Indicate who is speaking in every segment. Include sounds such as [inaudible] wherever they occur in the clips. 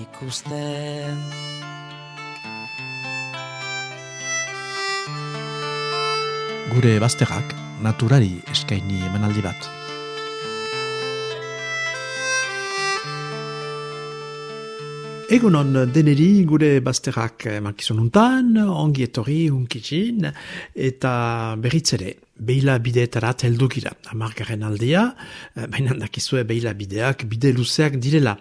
Speaker 1: ikusten.
Speaker 2: Gure bazterrak naturari eskaini emanaldi bat. Egunon deneri gure bazterrak makizun untan, ongi etorri unkitsin, eta berriz ere, beila bideetarat heldu gira. Amargaren aldia, baina dakizue beila bideak, bide luzeak direla.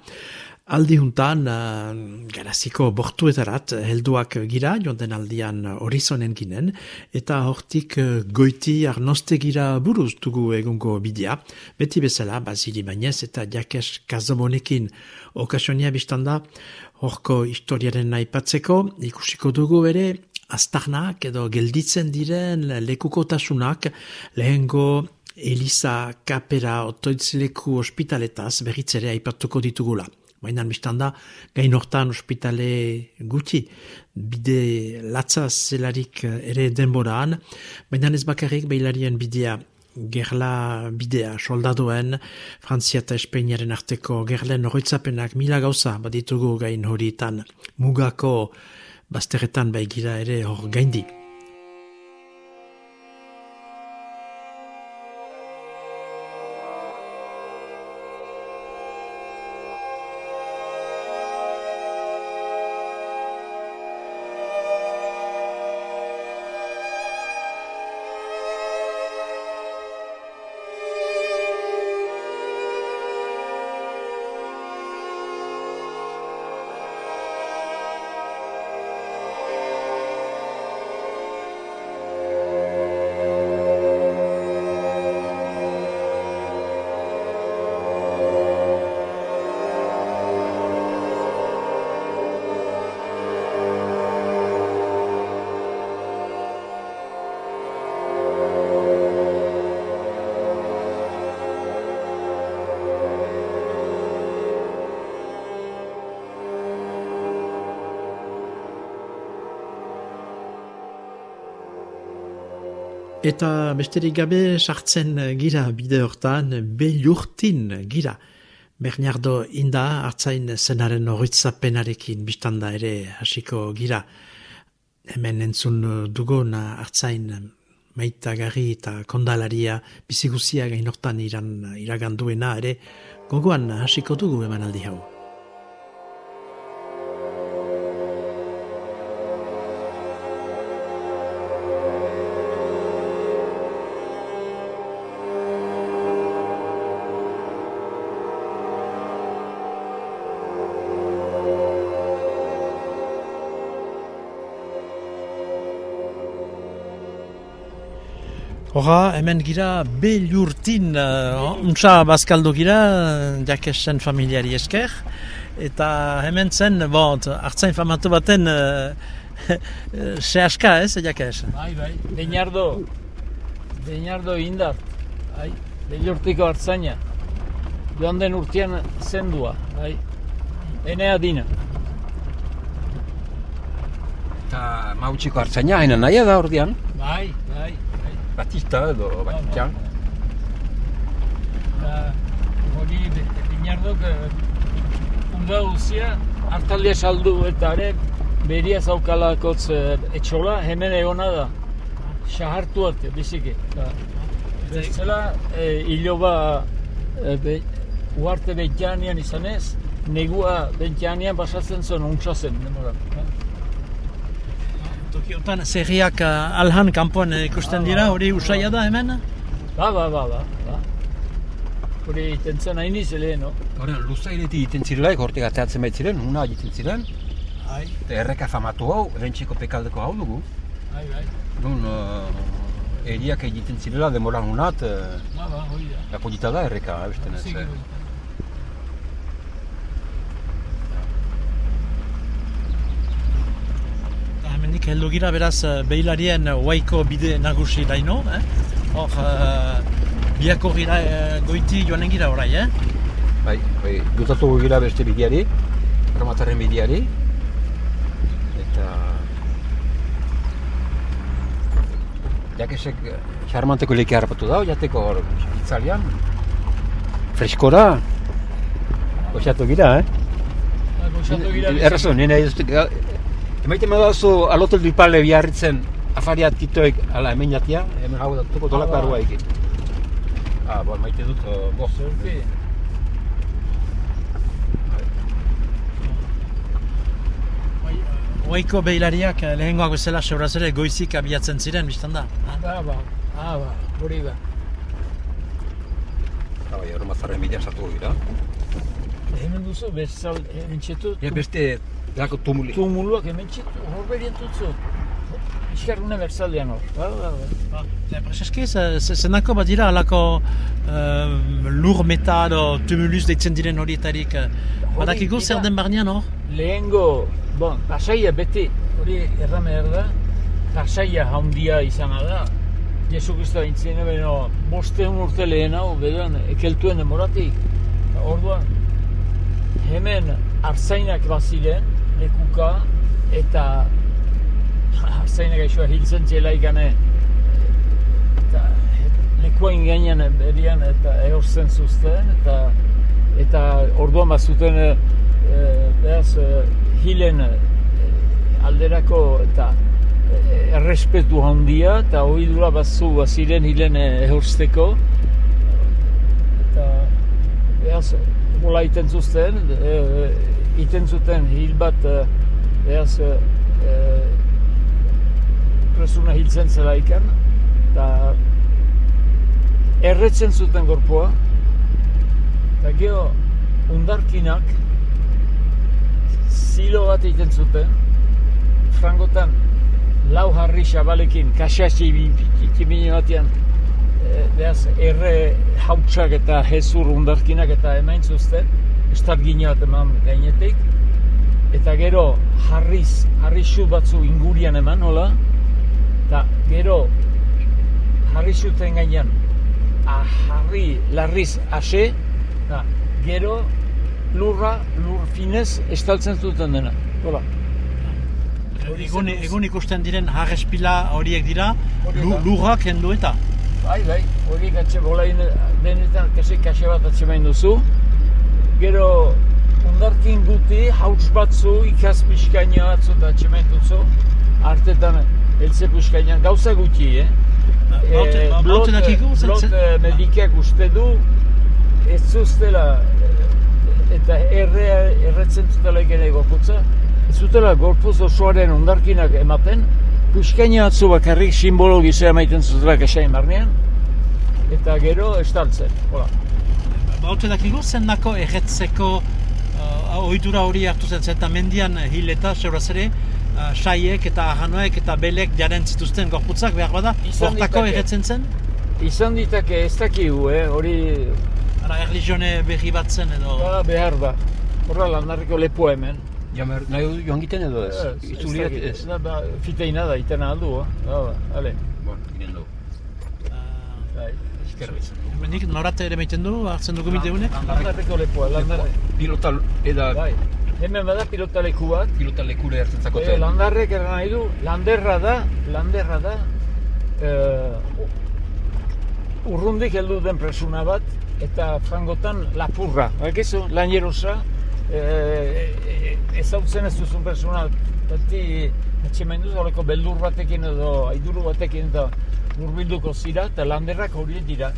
Speaker 2: Aldi juntan, uh, garaziko bortuetarat helduak gira, joan den aldian horizonen ginen, eta hortik uh, goiti arnoste gira buruz dugu egungo bidea, beti bezala, bazili bainez eta jakes kazomonekin okasionia biztanda, horko historiaren aipatzeko ikusiko dugu ere, aztarnak edo gelditzen diren lekukotasunak lehengo Elisa Kapera otoitzileku ospitaletaz berritzere aipatuko ditugula. Baina biztan da, gain hortan ospitale gutxi, bide latza zelarik ere denboraan, baina ez bakarrik behilarien bidea, gerla bidea, soldaduen, Frantzia eta Espeiniaren arteko gerlen horoitzapenak mila gauza baditugu gain horietan, mugako bazteretan baigira ere hor gaindik. Eta besterik gabe sartzen gira bide hortan belurtin gira. Bernardo inda hartzain zenaren horitzapenarekin biztanda ere hasiko gira. Hemen entzun dugun hartzain maitagarri eta kondalaria biziguzia gain hortan iran, iraganduena ere gogoan hasiko dugu emanaldi hau. Hora, hemen gira belurtin, uh, untsa bazkaldo gira, jakesen familiari esker, eta hemen zen, bon, hartzain famatu baten, [laughs] uh, se aska ez, jakes?
Speaker 3: Bai, bai, Beñardo, Beñardo indar, bai, belurtiko hartzaina, joan den urtean zendua, bai, enea dina.
Speaker 4: Eta mautxiko hartzaina, haina nahi da ordean?
Speaker 3: Bai, bai,
Speaker 4: Batista edo Batista.
Speaker 3: Eta hori binardok unda guzia hartaldia saldu eta ere beria zaukalakotz etxola hemen egona da. Shahartu arte, biziki. Bezala, e, iloba e, be, uarte beitianian izanez, negua beitianian basatzen zen untsazen, demora.
Speaker 2: Tokiotan zerriak uh, alhan kanpoan ikusten dira, hori usaila da hemen?
Speaker 3: Ba, ba, ba, ba. ba. Hori iten zen hain izele, no?
Speaker 4: Hori, luzaireti iten zirela, hortik ateatzen baitziren, una egiten ziren.
Speaker 3: Hai,
Speaker 4: Eta erreka famatu hau, rentxiko pekaldeko hau dugu.
Speaker 3: hai, bai.
Speaker 4: Nun, uh, eriak egiten zirela, demoran unat, uh,
Speaker 3: Ba, ba, hori da.
Speaker 4: apodita da erreka, beste ez.
Speaker 3: Zigi,
Speaker 4: eh.
Speaker 2: Behilatik heldu gira, beraz, eh, behilarien waiko bide nagusi daino, eh? Hor, uh, biako gira eh, goiti joanen gira orai, eh?
Speaker 4: Bai, bai, dutatu gira beste bideari, Romatarren bideari. Eta... Jakesek xarmanteko leke harrapatu da, jateko hor itzalian. Freskora. Oxatu gira, eh?
Speaker 3: Goxatu gira
Speaker 4: Errazo, nire. Emaiten badazu alotel du pale biarritzen afaria titoek ala hemen jatia, hemen hau datuko dolako
Speaker 3: Ah, ba.
Speaker 4: arua ekin. Ah, bo, maite dut, uh, boz.
Speaker 3: Zerki.
Speaker 2: Waiko behilariak eh, lehengoak bezala seuraz ere goizik abiatzen ziren, biztan da. ah?
Speaker 3: Ah, ba, ah, ba, hori da.
Speaker 4: Ah, bai, Romatarren bidea sartu gira.
Speaker 3: Hemen duzu, bezal, hemen txetu,
Speaker 4: Ja, beste, delako tumuli.
Speaker 3: tumuluak hemen txetu, hor berien tutzu. Iskarrune berzaldean hor. Ba, ba, ba.
Speaker 2: Ba, Prezeski, ze- zenako bat dira alako uh, lur meta edo tumulus deitzen diren horietarik. eh, Badakigu
Speaker 3: dira.
Speaker 2: zer den barnean hor?
Speaker 3: Lehengo, bon, pasaia beti, hori erran behar da, pasaia handia izana da. Jesu Kristo aintzien beno, bosteun urte lehen hau, bedoan, ekeltuen demoratik. Orduan, hemen arzainak baziren, lekuka, eta [laughs] arzainak aixoa hiltzen txelaikane, eta lekua ingainan berian eta ehosten zuzten, eta eta orduan bazuten e, e, behaz, e, hilen e, alderako eta errespetu handia eta ohidura bazu baziren hilen e, ehorsteko eta behaz, bola iten zuzten, e, iten zuten hil bat e, behaz, e, e, presuna hiltzen zela ikan, eta erretzen zuten gorpoa, eta gero undarkinak zilo bat egiten zuten, frangotan lau harri xabalekin, kaxaxi kimine batean, e, behaz, erre hautsak eta hezur undarkinak eta emain zuzten, estargina bat eman gainetik, eta gero harriz, harrisu batzu ingurian eman, nola, eta gero harrizuten gainean a harri larriz ase, eta gero lurra, lur finez estaltzen zuten dena. Hola.
Speaker 2: Egun, egun ikusten diren harrespila horiek dira,
Speaker 3: da.
Speaker 2: lurrak kendu eta.
Speaker 3: Bai, bai, hori gatxe bolain benetan kasi kaxe bat atxemain duzu. Gero ondarkin guti hauts batzu ikaz pixkaina batzu eta atxemain duzu. Artetan elze pixkainan gauza gutxi, eh?
Speaker 2: Baute-
Speaker 3: Eh,
Speaker 2: baute
Speaker 3: blot,
Speaker 2: dakigu, zen-
Speaker 3: blot eh, medikeak uste du ez zuztela eh, eta erre, erretzen zutela ere gorputza ez zutela gorputz osoaren ondarkinak ematen puskaina batzu bakarrik simbolo gisa emaiten zutela kasain barnean eta gero estaltzen, hola.
Speaker 2: Baute dakigu zen nako erretzeko uh, ohitura hori hartu zen zen, eta mendian hil eta seuraz ere, uh, saiek eta ahanoek eta belek jaren zituzten gorputzak behar bada, hortako erretzen zen?
Speaker 3: Izan ditake ez dakigu, eh? hori
Speaker 2: Ara, erligione berri bat zen edo...
Speaker 3: ba, behar da. Horra landarriko lepoa hemen.
Speaker 4: Jamer, nahi du joan giten edo ez?
Speaker 3: Ez, ez
Speaker 4: Itzuliet
Speaker 3: dakit.
Speaker 4: ez?
Speaker 3: Da, ba, fiteina da, itena aldu, eh? Ba, ba, ale.
Speaker 4: Bon, ginen du.
Speaker 2: Uh,
Speaker 3: Bai.
Speaker 4: Eskerra izan.
Speaker 2: Nik norate ere maiten du, hartzen dugu mite honek?
Speaker 3: Landarriko lepoa, landarre.
Speaker 4: Pilota, eda,
Speaker 3: Bai. Hemen bada pilota leku bat.
Speaker 4: pilota lekure hartzen
Speaker 3: E,
Speaker 4: zakoten.
Speaker 3: landarrek eran nahi du, landerra da, landerra da, e, urrundik heldu den presuna bat, eta frangotan lapurra, bakizu, lanierosa, e, e, ezautzen ez duzun persona, beti atxemen duz, horreko beldur batekin edo aiduru batekin eta hurbilduko zira, eta landerrak horiek dira,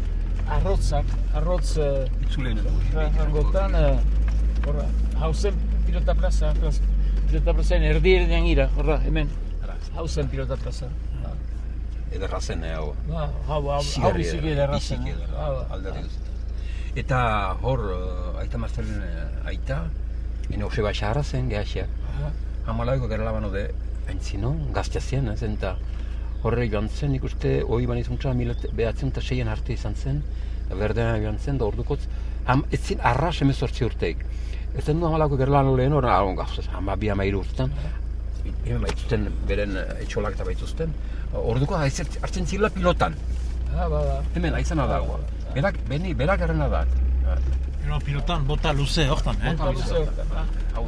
Speaker 3: arrotzak, arrotz e,
Speaker 4: Itzuleen edo.
Speaker 3: frangotan, e, horra, hauzen pilota plaza, pilota plazaren erdi erdian gira, horra, hemen, hauzen pilota plaza.
Speaker 4: Ederra zen, eh, hau.
Speaker 3: Hau, hau, hau biziki
Speaker 4: ederra,
Speaker 3: zen. eh? hau.
Speaker 4: guztietan. Eta hor, aita mazteren uh, aita, ene Joseba Xarra zen, gehaxeak.
Speaker 3: Aha.
Speaker 4: Hamalaiko gara labano de aintzino, gaztea zen, ez, eta horre joan zen, nik uste, hoi ban izuntza, behatzen eta seien arte izan zen, berdena joan zen, da ordukotz, ham, ez zin arras emezortzi urteik. Ez zen du hamalako gara lano lehen horren, algon gauz, hama bi hama iru urtetan, hemen baitzuten beren eh, etxolak eta baitzuzten, orduko haizert- hartzen zila pilotan.
Speaker 3: Ah, bada.
Speaker 4: Hemen aizena dago. Berak, beni, berak errena da.
Speaker 2: Gero pilotan bota luze hortan, eh?
Speaker 3: Bota luze.
Speaker 4: Hau,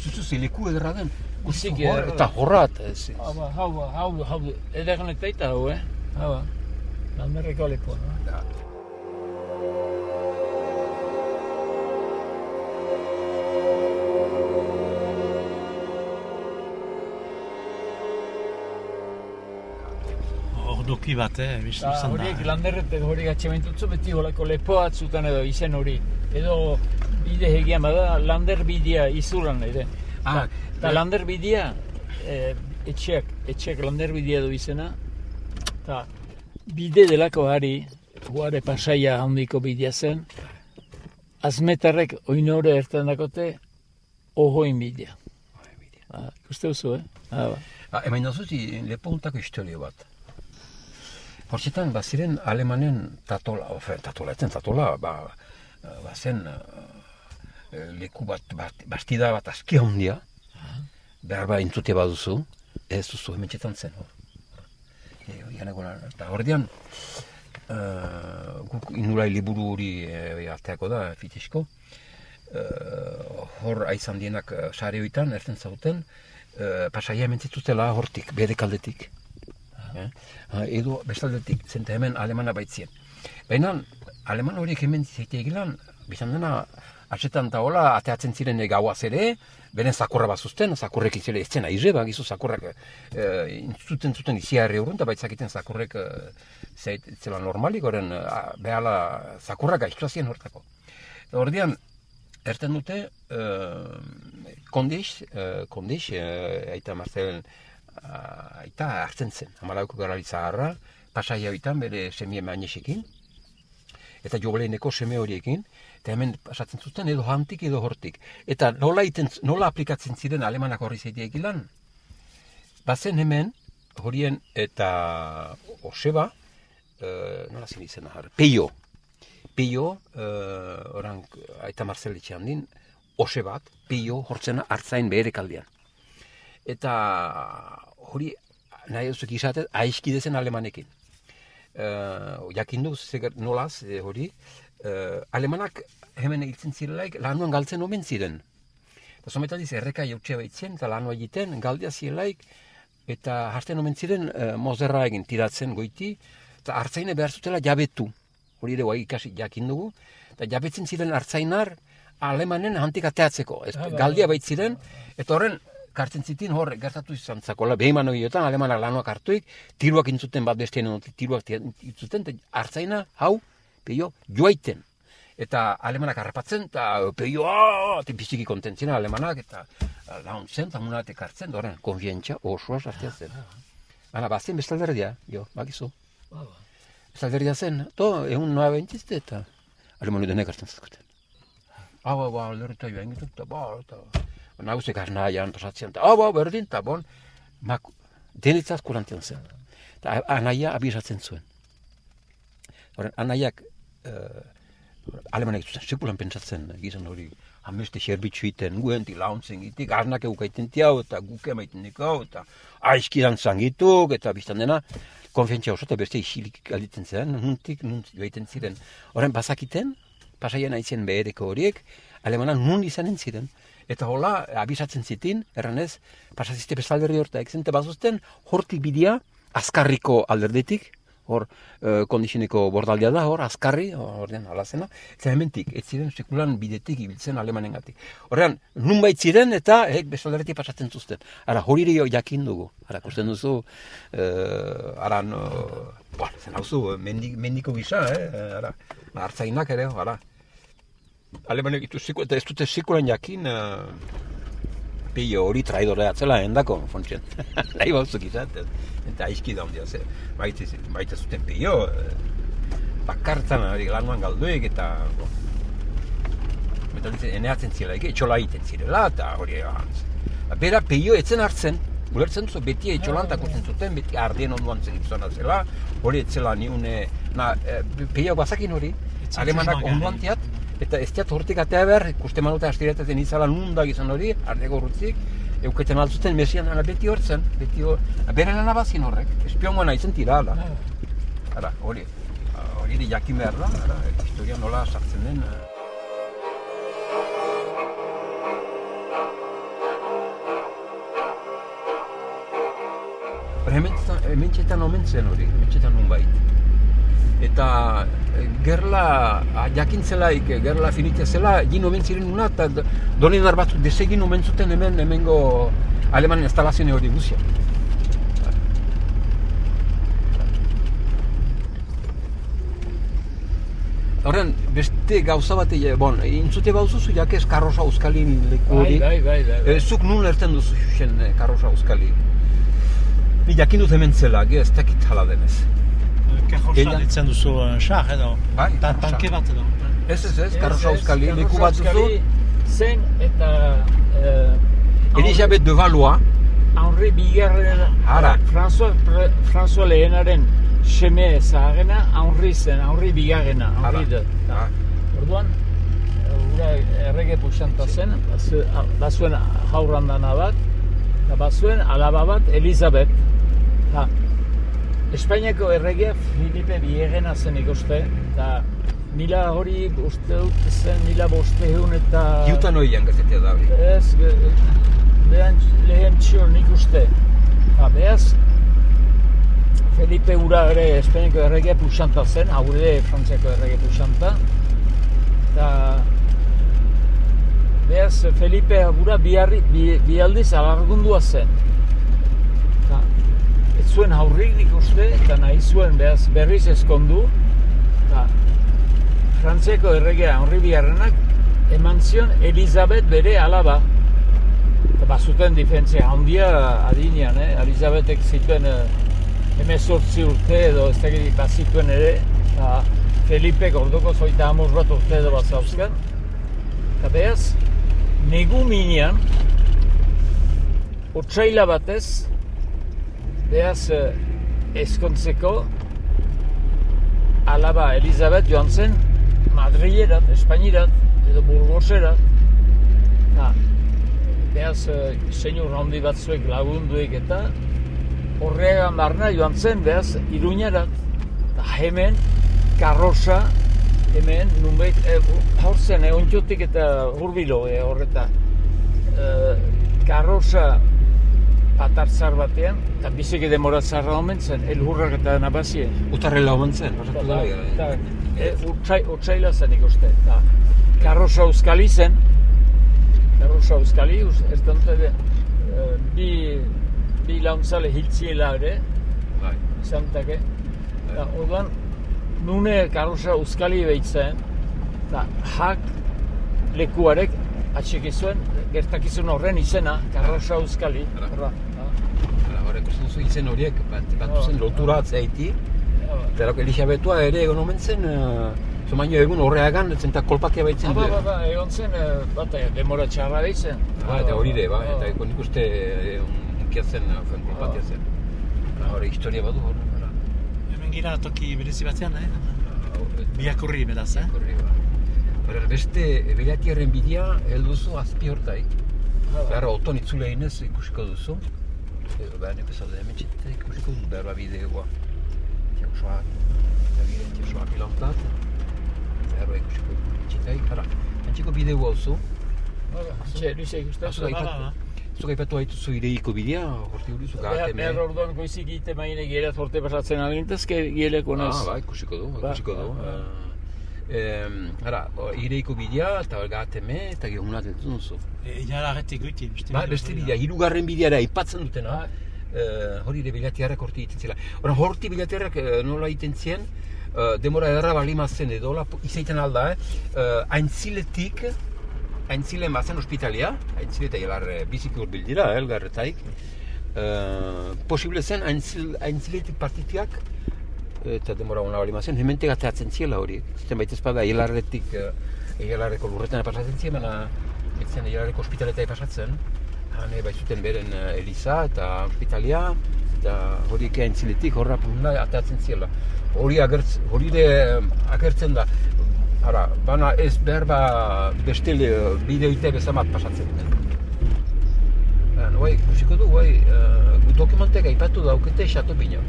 Speaker 4: zuzu zeleku ederra den.
Speaker 3: Biziki
Speaker 4: Hor-. Eta horrat. ez- ez-
Speaker 3: Hau, ba, hau, ba, hau, hau, ederren eta eta hau, eh? Hau, ba. Landerreko lepoa.
Speaker 4: Ja.
Speaker 2: Ordoki bat, eh? Biztu
Speaker 3: Eta
Speaker 2: zen
Speaker 3: horiek
Speaker 2: da.
Speaker 3: landerret edo horiek atxementutzu beti holako lepoa edo izen hori. Edo bide egian bada lander bidea izuran ere.
Speaker 4: Ah,
Speaker 3: Eta lander bidea, eh, etxeak, etxeak lander bidea du izena. Eta bide delako hari, huare pasaia handiko bidea zen, azmetarrek oinore ertan dakote, ohoin bidea. Ah, Ikuste duzu, eh? Ah, ba.
Speaker 4: Ah, Hemen dozuzi lepontako historio bat. Hortzetan, baziren alemanen tatola, ofe, tatola, etzen tatola, ba, eh, bazen eh, leku bat, bat, bastida bat aski handia, behar ba intzute baduzu, ez duzu hemen txetan zen, hor. E, janeko, eta hordian, uh, guk inulai liburu hori e, arteako da, fitisko, uh, hor aizan dienak uh, sare hoitan, erten zauten, uh, pasaia hemen hortik, bere kaldetik. Eh? Edo bestaldetik, zenta hemen alemana baitzien. Baina, aleman horiek hemen zeite egilan, bizan dena, atxetan eta hola, ateatzen ziren gauaz ere, beren zakurra bat zuzten, zakurrek izela ez zena ize, bagizu zakurrak e, intzuten zuten iziarri urrun, eta baitzakiten zakurrek e, zeit, zela normalik, horren e, behala zakurrak gaiztua ziren hortako. Ordian, erten dute, e, kondix, e, kondix, e, aita Marcel, a, aita hartzen zen, amalauko garalitza harra, pasaia bitan bere semie mainesekin, eta jogleineko seme horiekin, eta hemen pasatzen zuten edo hantik edo hortik. Eta nola, iten, nola aplikatzen ziren alemanak horri zeideak ilan, bazen hemen, horien eta Oseba, e, nola zin izena har, Peio. Peio, e, oran, aita Marcel etxean din, Ose bat, Peio, hortzena hartzain behere kaldean. Eta hori, nahi duzuk izatet, aizkidezen alemanekin. Uh, jakin du zegar nolaz eh, hori, uh, alemanak hemen egiten zirelaik lanuan galtzen omen ziren. Eta sometaliz erreka jautxe baitzen eta lanua egiten galdia zirelaik eta hartzen omen ziren uh, mozerra egin tiratzen goiti eta hartzaine behar zutela jabetu. Hori ere guai ikasi jakin dugu. Eta jabetzen ziren hartzainar alemanen hantik ateatzeko. Ez,
Speaker 3: Ah, bai,
Speaker 4: galdia baitziren eta horren kartzen zitin hor gertatu izan zakola, behiman horietan, alemanak lanuak hartuik, tiruak intzuten bat onotik, tiruak intzuten, hartzaina, hau, peio, joaiten. Eta alemanak harrapatzen, eta peio, aaa, eta biziki kontentzien alemanak, eta launtzen, eta munatek hartzen, da horren, konfientzia osoa sartia zen. Hala, bazen bestalderdia, jo, bakizu.
Speaker 3: Ba, ba.
Speaker 4: Bestalderdia zen, to, egun noa bentzizte, eta alemani denek hartzen zazkuten. Hau, hau, hau, lerreta joan gitu, eta ba, eta nagusek arnaian pasatzen, eta hau, hau, berdin, eta bon, mak, denitzaz kurantian zen. Eta anaia abisatzen zuen. Horren, anaiak, uh, alemanek zuzen, sekulan pentsatzen, gizan hori, hameste xerbitzu iten, guenti launtzen gitik, arnak eukaiten tiau, eta guke maiten hau, eta aizkidan zangituk, eta biztan dena, konfientzia oso, eta beste isilik galditzen zen, nuntik, nunt joaiten ziren. Horren, bazakiten, pasaien aizen behereko horiek, alemana nun izanen ziren. Eta hola, abisatzen zitin, erranez, pasazizte bestalderri horta, ekzente bazuzten, hortik bidea, azkarriko alderdetik, hor e, kondizioneko bordaldea da, hor, azkarri, horrean alazena, eta hementik, ez ziren sekulan bidetik ibiltzen alemanen gatik. Horrean, nun ziren eta eh, bestalderretik pasatzen zuzten. Ara, hori jakin dugu. Ara, kusten duzu, e, ara, no, ba, zen hauzu, mendik, mendiko gisa, eh, ara, hartzainak ere, ara, alemanek itu ziku, eta ez dute zikulan jakin, uh, pilo hori traidorea atzela endako, fontzen. [laughs] Nahi bauzuk izaten. Eta aizki da hondia, ze, baita, baita zuten pilo, uh, bakartzan hori lanuan galduek, eta, bo, eta eneatzen zirela, etxola egiten zirela, eta hori, bera pilo etzen hartzen, Ulertzen duzu, beti etxolantak usten zuten, beti ardien onduan zen gizona zela, hori etzela ni une, na, e, peio bazakin hori, alemanak
Speaker 2: susmagarri.
Speaker 4: Eta ez tiat hortik atea behar, ikuste manuta astiratezen izala nunda gizon hori, ardeko urrutzik, euketen altzuten mesian, ara beti hortzen, beti hor, bere lana bazin horrek, espiongoa nahi tira, ala. Ara, hori, hori di jakin behar da, ara, historia nola sartzen den. eh. Hemen, hemen txetan omen zen hori, hemen txetan nunbait. Eta eh, gerla, ah, jakintzelaik, gerla finitea zela, egin omen ziren una, eta d- donenar batzuk desegin omen zuten hemen, hemengo alemanen instalazio hori guzia. Horren, beste gauza bat, eh, bon, intzute bauzuzu, jakez karrosa euskalin leku hori.
Speaker 3: Bai, bai, bai, bai.
Speaker 4: Eh, zuk nun erten duzu xuxen eh, karrosa euskali. Ni jakin dut hemen zela, ge ez dakit hala denez.
Speaker 2: Ditzen duzu uh, xar, edo?
Speaker 4: Bai,
Speaker 2: Ta, tanke bat edo?
Speaker 4: Ez ez ez, karrosa euskali, leku bat duzu.
Speaker 3: Zen eta... Uh,
Speaker 4: Elisabeth de Valois,
Speaker 3: Henri Bigarren,
Speaker 4: Ara.
Speaker 3: François, François lehenaren seme zaharena, Henri zen, Henri Bigarrena. Henri de. Orduan, ura errege puxanta zen, bazu- bazuen jaurrandana bat, eta bazuen alaba bat Elizabeth. Ha, Espainiako erregea Filipe Bigarrena zen ikuste, eta mila hori uste dut zen mila bosteun eta...
Speaker 4: Jutan oian gazetea da hori.
Speaker 3: Ez, lehen, lehen txor nik uste. Ba, behaz, Felipe ura ere Espainiako errege puxanta zen, hau ere Frantziako errege puxanta. Eta, behaz, Felipe ura biharri, bi, bi aldiz alargundua zen. Ez zuen haurrik uste, eta nahi zuen behaz berriz ezkondu. Eta, Frantziako erregea Henri Bigarrenak eman zion Elizabeth bere alaba. Eta bazuten difentzia handia adinean, eh? Elizabetek zituen eh, urte edo ez dakit bazituen ere, eta Felipek orduko zoita hamuz bat urte edo bat zauzkan. Eta behaz, negu minean, otsaila batez, behaz eh, ezkontzeko alaba Elizabeth joan zen Madrilerat, Espainirat, edo Burgoserat. Ha, behaz, e, seinur handi batzuek lagunduek eta horregan barna joan zen, behaz, Iruñarat. Ta hemen, karrosa, hemen, nunbait, e, hor zen, e, eta hurbilo e, horreta. E, karrosa atartzar batean, eta biziki demora zarra omen zen, elhurrak eta nabazien.
Speaker 4: Utarrela omen zen, pasatu da.
Speaker 3: Eta, e, utzai, utzaila zen ikuste. Eta, karrosa euskali zen, karrosa euskali, ez dute, e, bi, bi launtzale hiltziela ere,
Speaker 4: Bai.
Speaker 3: izan dake. Eta, orduan, nune karrosa euskali behitzen, eta hak lekuarek atxiki zuen, gertakizun horren izena, karrosa euskali. Horra,
Speaker 4: uste duzu izen horiek, bat, bat zen lotura atzaiti.
Speaker 3: Ba.
Speaker 4: Eta Elisabetua ere egon omen zen, uh, zomaino egun horreagan, zen eta kolpakia baitzen
Speaker 3: Ba,
Speaker 4: du.
Speaker 3: ba, ba, egon zen, eh, bat, eh, demora txarra behitzen.
Speaker 4: Ba, eta hori ere, ba,
Speaker 3: Ba,
Speaker 4: eta nik uste eh, unkia zen, fen kolpatia zen. Ba, Hori historia badu hor, ara.
Speaker 2: Hemen gira toki berezi batean, eh? Biakurri beraz, eh?
Speaker 4: Korri, ba. Hor, beste belatierren bidea helduzu azpi hortai.
Speaker 3: ba, ba.
Speaker 4: Behar oton itzule inez ikusiko duzu. Edo behar nek bezalde hemen txetea ikusiko duzu behar bideoa. Txasoak, egiren txasoak ilantat. Behar ikusiko duzu txetea, hara. Antxeko bideoa duzu.
Speaker 3: Ba, ba, Txe, Luise ikusten.
Speaker 4: Zuk
Speaker 2: ba, ba.
Speaker 4: aipatu, zuk aipatu haituzu ireiko bidea, horti hori zu
Speaker 3: Behar
Speaker 4: gahateme.
Speaker 3: behar orduan goizik egite maine gierat forte pasatzen alintezke gieleko nez.
Speaker 4: Ah, ba, ikusiko du,
Speaker 3: Ba,
Speaker 4: ikusiko du. Em, Hara, ireiko bidea eta gahateme eta gehunat entzun duzu.
Speaker 2: E, Iara arretik goiti, beste
Speaker 4: Ba,
Speaker 2: bideo
Speaker 4: beste
Speaker 2: hori da.
Speaker 4: bidea, hirugarren bideara aipatzen dutena,
Speaker 3: Ah.
Speaker 4: eh, hori ere bilatiarrak horti egiten zela. Hora, horti bilatiarrak eh, nola egiten zien, eh, demora ederra balima zen edo, izaiten alda, eh, aintziletik, aintzilen bazen ospitalia, aintzile eta eh, biziki hurbil dira, elgarretaik, eh, posible zen aintzil, aintziletik partitiak, eta demora ona balima zen, hementek ateatzen ziela horiek. Zuten baita espada, egelarretik, eh, egelarreko lurretan pasatzen ziren, baina ez zen egelarreko ospitaletai pasatzen. Han bai zuten beren eh, eliza eta ospitalia, eta horiek aintziletik horra puna ateatzen ziela. Hori agertz, hori ere agertzen da. Ara, bana ez behar ba beste le- bideoite bezamat pasatzen den. bai, ikusiko du, bai, uh, dokumentek aipatu daukete Chateau Pignon.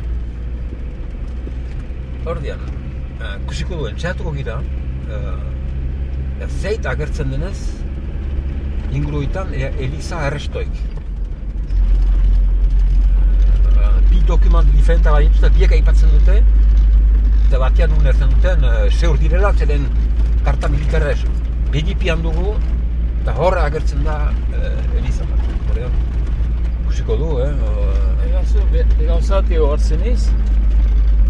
Speaker 4: Ordian, uh, ikusiko duen, txatuko gira, uh, zeit agertzen denez, inguruetan e, Elisa Errestoik. Uh, bi dokument diferenta baditu eta biek aipatzen dute, eta batean unertzen duten, uh, zeur direla, zeren karta militarra ez. Begipian dugu, eta hor agertzen da uh, Elisa bat. Ordean, ikusiko du, eh? Uh,
Speaker 3: Egazu, gauzati hartzen iz,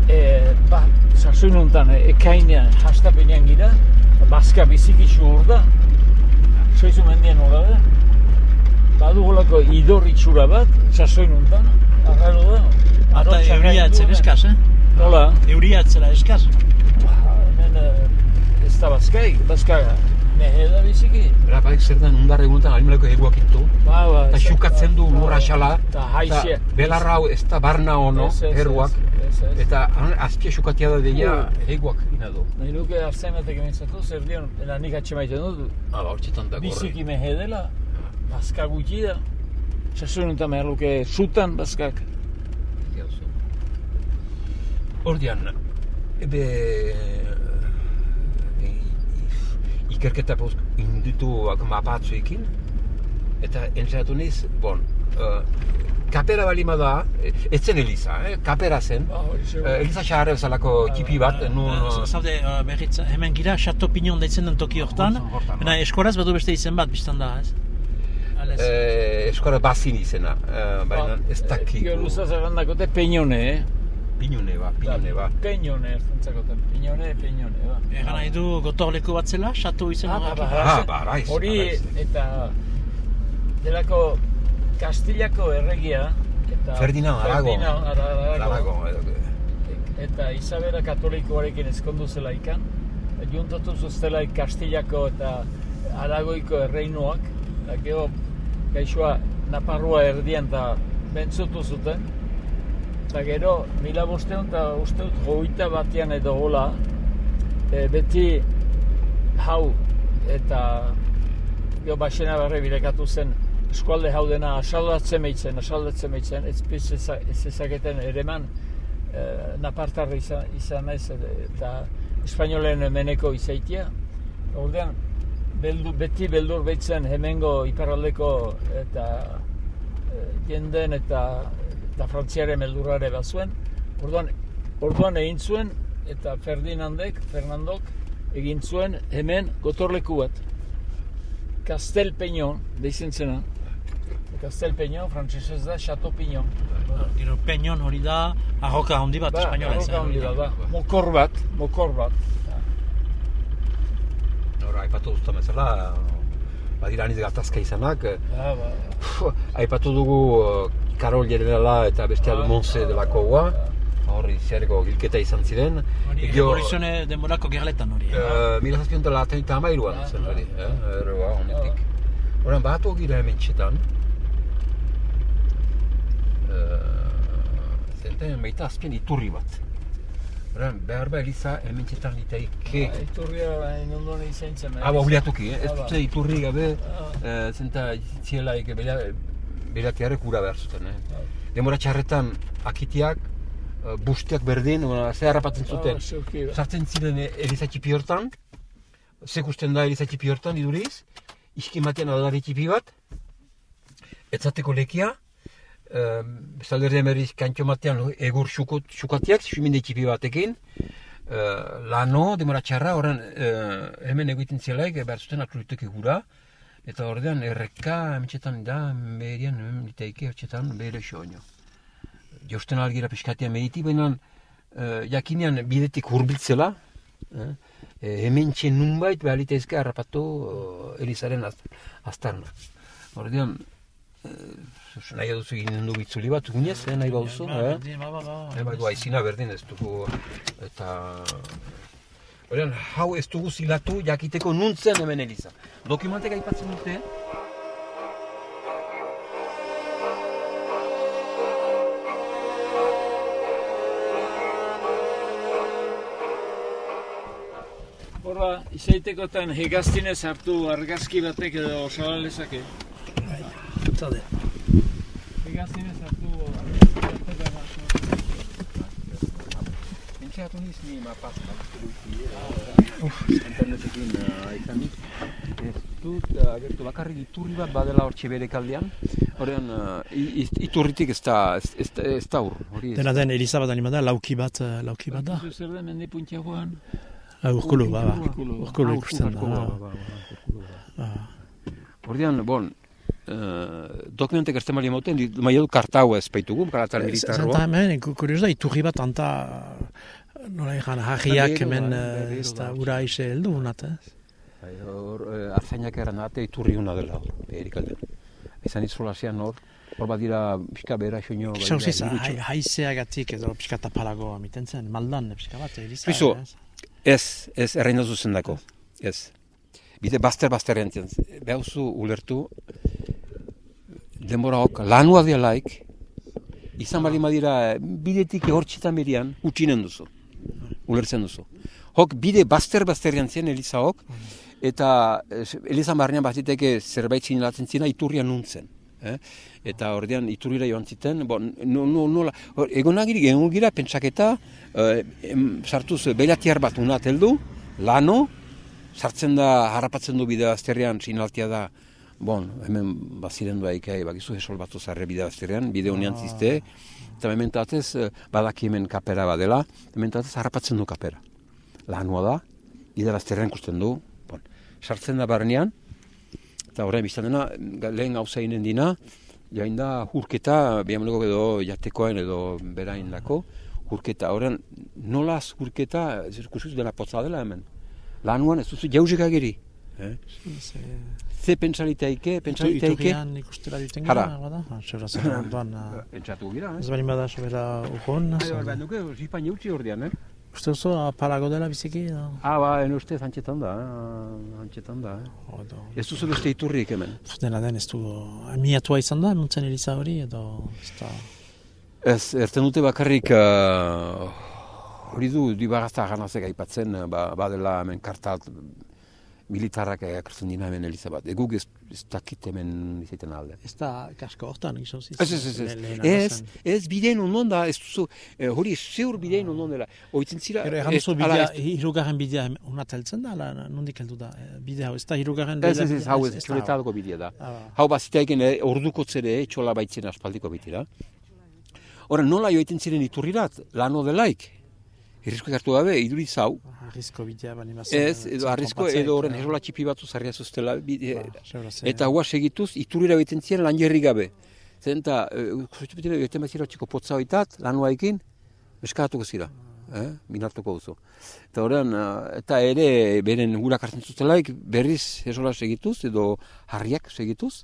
Speaker 3: e, ba, sasoi nuntan, e, ekainean, hastapenean gira, bazka biziki hor da, soizu mendien hola da, badu holako idor itxura bat, sasoi nuntan, agarro da,
Speaker 2: Eta
Speaker 3: arotxa
Speaker 2: euria
Speaker 3: gaindu,
Speaker 2: etzen eskaz, eh?
Speaker 3: Nola,
Speaker 2: Euria etzela eskaz.
Speaker 3: ba, hemen eh, ez da bazkai, bazka mehe da biziki,
Speaker 4: Bera, baik zer den undar egunetan animaleko eguak intu.
Speaker 3: ba, ba,
Speaker 4: Eta xukatzen du
Speaker 3: ba,
Speaker 4: lurra xala.
Speaker 3: Eta haixe.
Speaker 4: Eta belarra hau ez da barna ono,
Speaker 3: ez.
Speaker 4: Eta azpia xukatia da deia eguak ina du.
Speaker 3: Nahi nuke arzain batek emintzatu, zer dion, eta nik atxe maiten dut,
Speaker 4: Ah, ba, hortxetan da gorri.
Speaker 3: biziki mehe dela, bazka gutxi da. Sasu nuntan behar luke zutan bazkak.
Speaker 4: Gauza. Ordian, ebe ikerketa poz inditu mapatzuekin, eta entzatu niz, bon, uh, kapera balima da, e, ez zen Elisa, eh? kapera zen,
Speaker 3: hori zeu.
Speaker 4: uh, Elisa Xaharre bezalako tipi bat, nun...
Speaker 2: Uh, Zaude, uh, berriz, hemen gira, Chateau Pignon deitzen den toki hortan, baina eskoraz badu beste izen bat, biztan da, ez?
Speaker 4: Eh, eskora bazin izena, eh, baina ez dakigu.
Speaker 3: Gero luzaz errandakote peñone, eh?
Speaker 4: Pinune ba, pinune ba.
Speaker 3: Peñone ertentzakoten, peñone, peñone, ba.
Speaker 2: Egan nahi du gotorleku bat zela, Chateau izen
Speaker 3: Ah,
Speaker 2: horrekin?
Speaker 3: ba,
Speaker 4: Ah, ba, araiz,
Speaker 3: Hori
Speaker 4: araiz.
Speaker 3: eta delako Kastilako erregia eta
Speaker 4: Ferdinand Arago.
Speaker 3: Ferdinand Ara-
Speaker 4: Arago,
Speaker 3: eta Isabela katolikoarekin ezkondu zela ikan, juntatu zuztela Kastilako eta Aragoiko erreinuak, eta gero gaixoa Naparrua erdian eta bentzutu zuten, eta gero mila bostean eta uste dut hogeita batean edo gola, e, beti hau eta gero basena barre bilekatu zen eskualde hau dena asaldatzen meitzen, asaldatzen meitzen, ez ez ezaketen ereman e, napartarra izan, izan naiz e, eta espainolen meneko izaitia. Ordean, beldu, beti beldur behitzen hemengo iparraldeko eta e, jenden eta eta frantziaren beldurrare bazuen. Orduan, orduan egin zuen eta Ferdinandek, Fernandok egin zuen hemen gotorleku bat. Castel Peñon, deitzen zena. Castel Peñon, frantsesez da Chateau Pignon.
Speaker 2: Gero Peñon hori da, arroka handi bat, espainolez.
Speaker 3: arroka
Speaker 2: eh,
Speaker 3: handi
Speaker 2: da.
Speaker 3: ba. Mokor bat, mokor bat.
Speaker 4: Hora, aipatu duzta bezala, badira aniz gatazka izanak, eh,
Speaker 3: Ba, ba.
Speaker 4: aipatu dugu eh, Karol Generala eta bestea du Monse delakoa, horri zerreko gilketa izan ziren.
Speaker 2: Hori,
Speaker 4: Gero,
Speaker 2: revoluzione denborako gerletan hori. eh?
Speaker 4: eh, mila zazpion dela eta hamairuan zen hori, eh? Erroa, honetik. Horan, batu gira hemen txetan, uh, zenten baita azpien iturri bat. Horan, behar ba Eliza hemen txetan litaike,
Speaker 3: Iturria hain ondoan izan zen.
Speaker 4: Ah, ba, obliatuki, eh? ez
Speaker 3: Ah, ba.
Speaker 4: dute iturri gabe,
Speaker 3: Ah.
Speaker 4: eh, zenta zielaik beratiarek ura behar zuten. Eh?
Speaker 3: Ah.
Speaker 4: Demora txarretan akitiak, eh, bustiak berdin, ona, ze harrapatzen zuten.
Speaker 3: Ah, ba.
Speaker 4: Sartzen ziren eh, Eliza txipi hortan, zekusten da Eliza txipi hortan iduriz, iskin batean aldari txipi bat, etzateko lekia, eh, bestalde emeriz kantxo batean egur xukot, xukatiak, xuminde txipi batekin, eh, lano, demora txarra, horren eh, hemen egiten zielaik, behar zuten akluritek gura, eta ordean erreka emetxetan da, merian, hemen liteike, etxetan, bere soño. Jausten algira peskatia mediti, baina eh, jakinean bidetik hurbiltzela, eh, eh, hemen txen nunbait behar litezke harrapatu eh, Elizaren az, aztarna. Ordean, nahi duzu egin du bitzuli bat, gunez, eh, nahi bauzu,
Speaker 2: Ba,
Speaker 4: eh?
Speaker 2: ba, ba, ba.
Speaker 4: Eh, bai, bai, zina berdin ez dugu, eta... Horren, hau ez dugu zilatu jakiteko nuntzen hemen Eliza. Dokumentek aipatzen dute,
Speaker 3: Horra, izaitekotan hegaztinez hartu argazki batek edo ta
Speaker 2: det.
Speaker 4: Vi kan se nästan blå... ni att hon hissade i mig pasta. Internetekin eh, izan dit. Ez dut, eh, agertu bakarrik iturri bat badela hortxe bere kaldean. Horrean, eh, iturritik ez da, ez, ez da hor.
Speaker 2: Dena den, Eliza bat animada, lauki bat, lauki bat da.
Speaker 3: Zer da, mende puntiagoan?
Speaker 2: Ah, Urkulo, ba, ba. Urkulo
Speaker 4: ah,
Speaker 2: ikusten da. Ba,
Speaker 4: ba, ba,
Speaker 2: ah.
Speaker 4: Ordean, bon, uh, dokumentek erten bali moten, maia du kartau ez peitugu, karatar
Speaker 2: Zenta
Speaker 4: militarroa.
Speaker 2: hemen, ku- kurioso da, iturri bat anta, nola egan, harriak
Speaker 4: Bero
Speaker 2: hemen, eh, ez da, ura ise heldu unat, ez?
Speaker 4: Bai, Hor, eh, arzainak eran ate iturri una dela hor, beherik aldean. Ezan izola zean hor, hor badira pixka behera xoino.
Speaker 2: Pixka usiz, haizeagatik edo pixka tapalago amiten zen, maldan, pixka bat.
Speaker 4: Friso.
Speaker 2: ez?
Speaker 4: Ez, ez, erreina zuzen dako. Ez. Bide bazter bazter entzen. Behauzu ulertu, denbora hok, lanua dialaik, izan bali madira, eh, bidetik hortxitan berian, utxinen duzu. Ulertzen duzu. Hok bide bazter bazterrean zen Eliza eta eh, Eliza barnean batiteke zerbait zinelatzen zina iturrian nuntzen. Eh? Eta ordean iturrira joan ziten, bon, no, no, nola, egonagirik egon gira pentsaketa, eh, sartuz belatiar bat unat heldu, lano, sartzen da, harrapatzen du bidea azterrean, sinaltia da, bon, hemen baziren du aikai, bakizu esol batu zarre bidea azterrean, bide honean zizte, eta mementatez, eh, badaki hemen kapera badela, mementatez harrapatzen du kapera. Lanua da, bidea azterrean ikusten du, bon, sartzen da barnean, eta horrein biztan dena, lehen gauza inen dina, jain da hurketa, bihameleko edo jatekoen edo berain dako, hurketa, horren nolaz hurketa, ez ikusuz dela potza dela hemen. Lanuan ez duzu jauzek ageri. Eh?
Speaker 2: Ze-
Speaker 4: pentsalitaike, pentsalitaike,
Speaker 2: Iturrian ikustera duten
Speaker 4: Hara.
Speaker 2: gara, bada? Ah, Sebra zen, [laughs] ondoan, ah,
Speaker 4: pentsatu gira,
Speaker 2: ez
Speaker 4: eh?
Speaker 2: bali bada sobera
Speaker 4: Bai, bai, nuke, zipan jautzi ordean, eh?
Speaker 2: uste duzu apalago dela biziki, edo?
Speaker 4: Ah, ba, en ustez antxetan da, eh? antxetan da, eh?
Speaker 2: Odo.
Speaker 4: Ez duzu beste iturrik hemen.
Speaker 2: Dena den ez du, miatua izan da, muntzen Elisa hori, edo, ez da,
Speaker 4: Ez, erten dute bakarrik, uh, hori du, dibagazta ganazek aipatzen, eh, ba, badela hemen kartat militarrak ekartzen dina hemen eliza bat. Eguk ez, ez dakit hemen izaiten alde.
Speaker 2: ez da kasko hortan, izan ziz.
Speaker 4: Ez, ez, ez, ez, ez, ez bideen ondon da, ez duzu, eh, hori zeur bideen ondon dela. Oitzen zira,
Speaker 2: Gero egan duzu bidea, hirugarren bidea hem- unat heltzen da, nondik heldu da, eh, bidea, hau, ez da hirugarren
Speaker 4: Ez, ez,
Speaker 2: bidea-
Speaker 4: ez, hau ez, txoletadoko bidea da.
Speaker 2: hau. Ah,
Speaker 4: Hau bazitaiken eh, ordukotzere, eh, txola baitzen aspaldiko bitira. Hora, nola joiten ziren iturrirat, lano delaik. Irrizko hartu gabe, iduriz hau,
Speaker 2: Arrizko bidea bani.
Speaker 4: Ez, edo arrizko, edo horren hesola txipi batzu zarria zuztela. bide-
Speaker 2: Ba,
Speaker 4: eta hua segituz, iturrira beten ziren lan jerri gabe. Zen eta, zutxupetire, beten bazira txiko potza hoitat, lanua ekin, eskatuko zira. Eh? Minartuko duzu. Eta horren, eh, eta ere, beren gurak hartzen zutelaik, berriz hesola segituz, edo harriak segituz,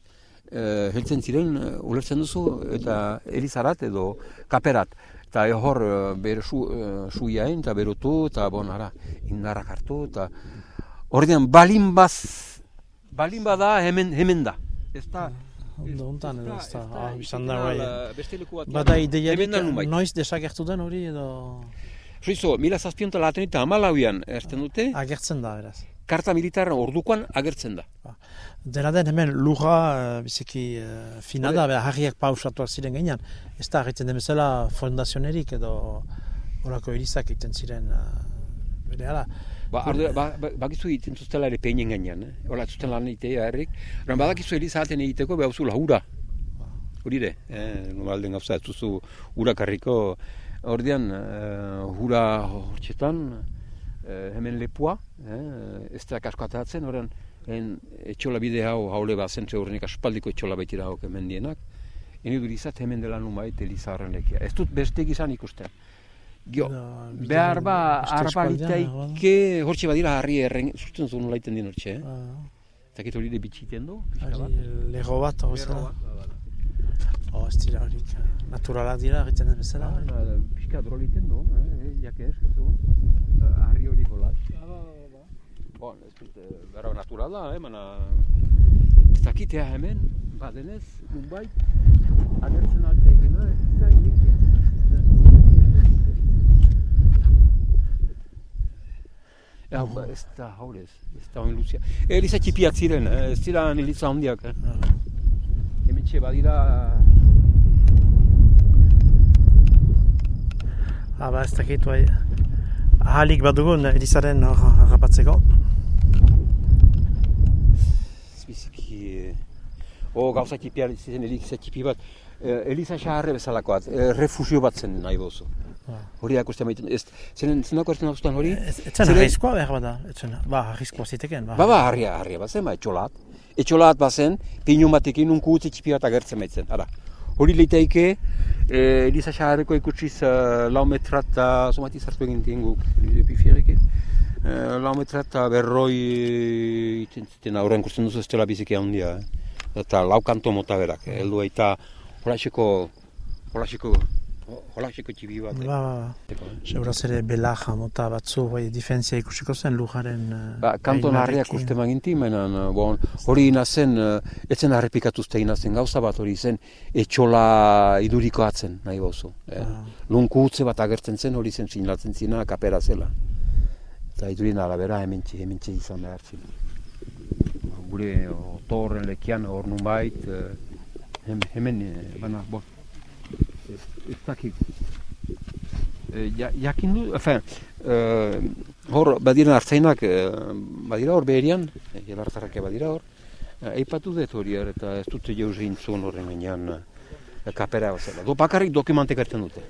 Speaker 4: eh, heltzen ziren, eh, ulertzen duzu, eta elizarat edo kaperat. Eta hor, eh, bere su, eh, suiain, eta berotu, eta bon, ara, indarrak hartu, eta ordean, balin baz, balin bada hemen, hemen da. Ez da,
Speaker 2: Ondo hontan edo, ez da, ah, izan da, bai. Bada ideiarik, noiz desagertu den hori edo
Speaker 4: Suizo, mila zazpionta laten eta amalauian erten dute,
Speaker 2: agertzen da, beraz.
Speaker 4: Karta militarra ordukoan agertzen da.
Speaker 2: Dena den hemen lurra uh, biziki uh, fina da, beha harriak pausatuak ziren gainean. Ez da, egiten den bezala fondazionerik edo horako erizak egiten ziren uh, bere ala.
Speaker 4: Ba, ardu, ba, ba, bakizu egiten zuztela ere peinen gainean, eh? Hola, zuzten lan egitea herrik. Oran, badakizu elizaten egiteko behar zula ura. Hori de, eh, normalden gauza, ez duzu urakarriko. Ordean, eh, hura hortxetan, eh, hemen lepua, eh, ez da kasko atatzen, horren, en, etxola bide hau haule bat zen horrenik aspaldiko etxola baitira hau hemen dienak. Du izat hemen dela numait eliza horren lekia. Ez dut beste izan ikusten. Gio,
Speaker 2: Da, bide-
Speaker 4: behar ba, arba hortxe badira harri erren, zuzten zuen nola iten din hortxe, eh?
Speaker 2: Ah,
Speaker 4: Eta hori de bitxiten du, bat.
Speaker 2: Hori lego bat, hau
Speaker 4: ba, ba.
Speaker 2: Oh, ez dira horik, eh, naturalak dira, egiten den bezala.
Speaker 4: Ah, na, pixka drol iten du, eh, jake ez, du, Eh, harri hori gola. Bon, ez dut, eh, gara naturala, eh, mana... Ez dakitea hemen, badenez, nunbait, agertzen alteekena, ez zain. Ja, ba, ez da, haurez, ez da hori luzia. Eliza txipiak ziren, eh, ez dira eliza handiak, eh.
Speaker 2: Ah,
Speaker 4: Hemen txe badira...
Speaker 2: Ah, ba, ez dakit, bai. ahalik badugun Elizaren hor harrapatzeko.
Speaker 4: Biziki... O, gauza tipia zen Eliza tipi bat. Eh, Eliza xaharre bezalakoat, eh, refugio bat zen nahi bozu. Hori akusten maiten, ez, zenen, zenako ertzen akusten hori?
Speaker 2: Ez zen arrizkoa behar bada, ez zen, ba, arrizkoa ziteken.
Speaker 4: Ba, ba, harria, harria bat zen, ba, etxolat. Etxolat bat zen, pinu batekin unku utzi txipi bat agertzen maitzen, ara. Hori leiteike, eh, Eliza xaharreko ikutsiz uh, lau metrat eta somati zartu egin dingu, epifierekin. Uh, lau metrat eta berroi iten ziten aurren ikusten duzu estela biziki handia. Eh? Eta lau kanto mota berak, heldu eta holaseko, holaseko, holaseko txibi bat.
Speaker 2: Ba, ba, ba. Seguraz ere belaja mota batzu, bai, difentzia ikusiko zen lujaren... Uh,
Speaker 4: Ba, kanto narriak uste maginti, menan, uh, bon, hori inazen, etzen harrepikatuzte inazen gauza bat hori zen, etxola iduriko atzen, nahi bauzu. Eh?
Speaker 2: Ah.
Speaker 4: Lunku utze bat agertzen zen, hori zen sinatzen zina, kapera zela. Eta idurien arabera hementxe, hementxe izan behar zen. Gure otorren lekian hor nunbait, hem, hemen, eh, bana, bo, ez, dakik. Eh, ja, jakin du, efen, eh, hor badiren hartzainak, eh, badira hor beherian, eh, jelartarrak badira hor, eipatu dut hori eta ez dute jauz zuen horren gainean eh, kapera bazela. Do bakarrik dokumentek hartzen dute.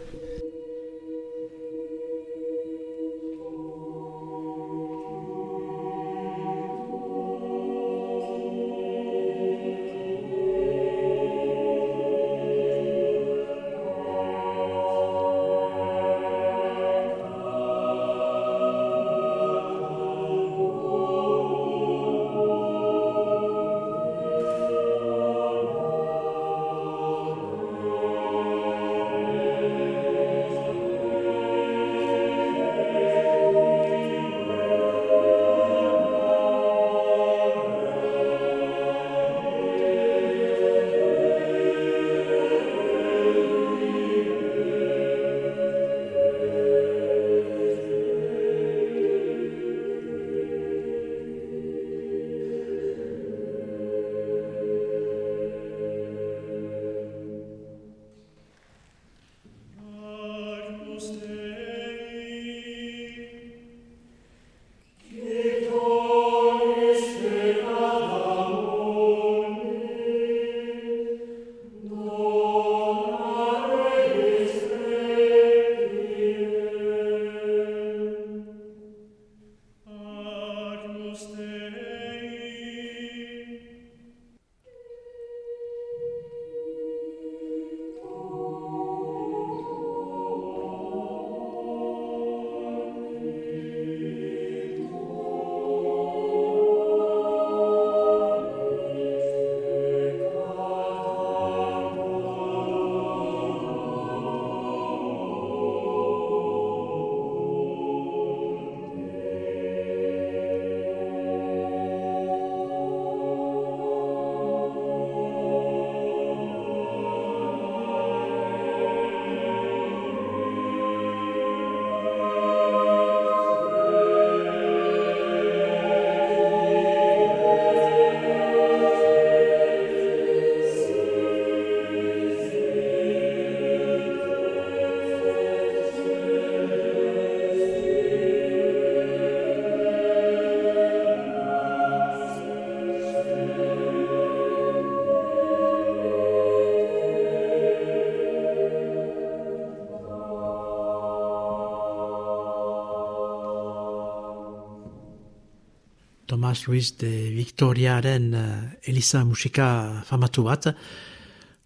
Speaker 2: Tomas Luis de Victoriaren uh, Elisa musika famatu bat,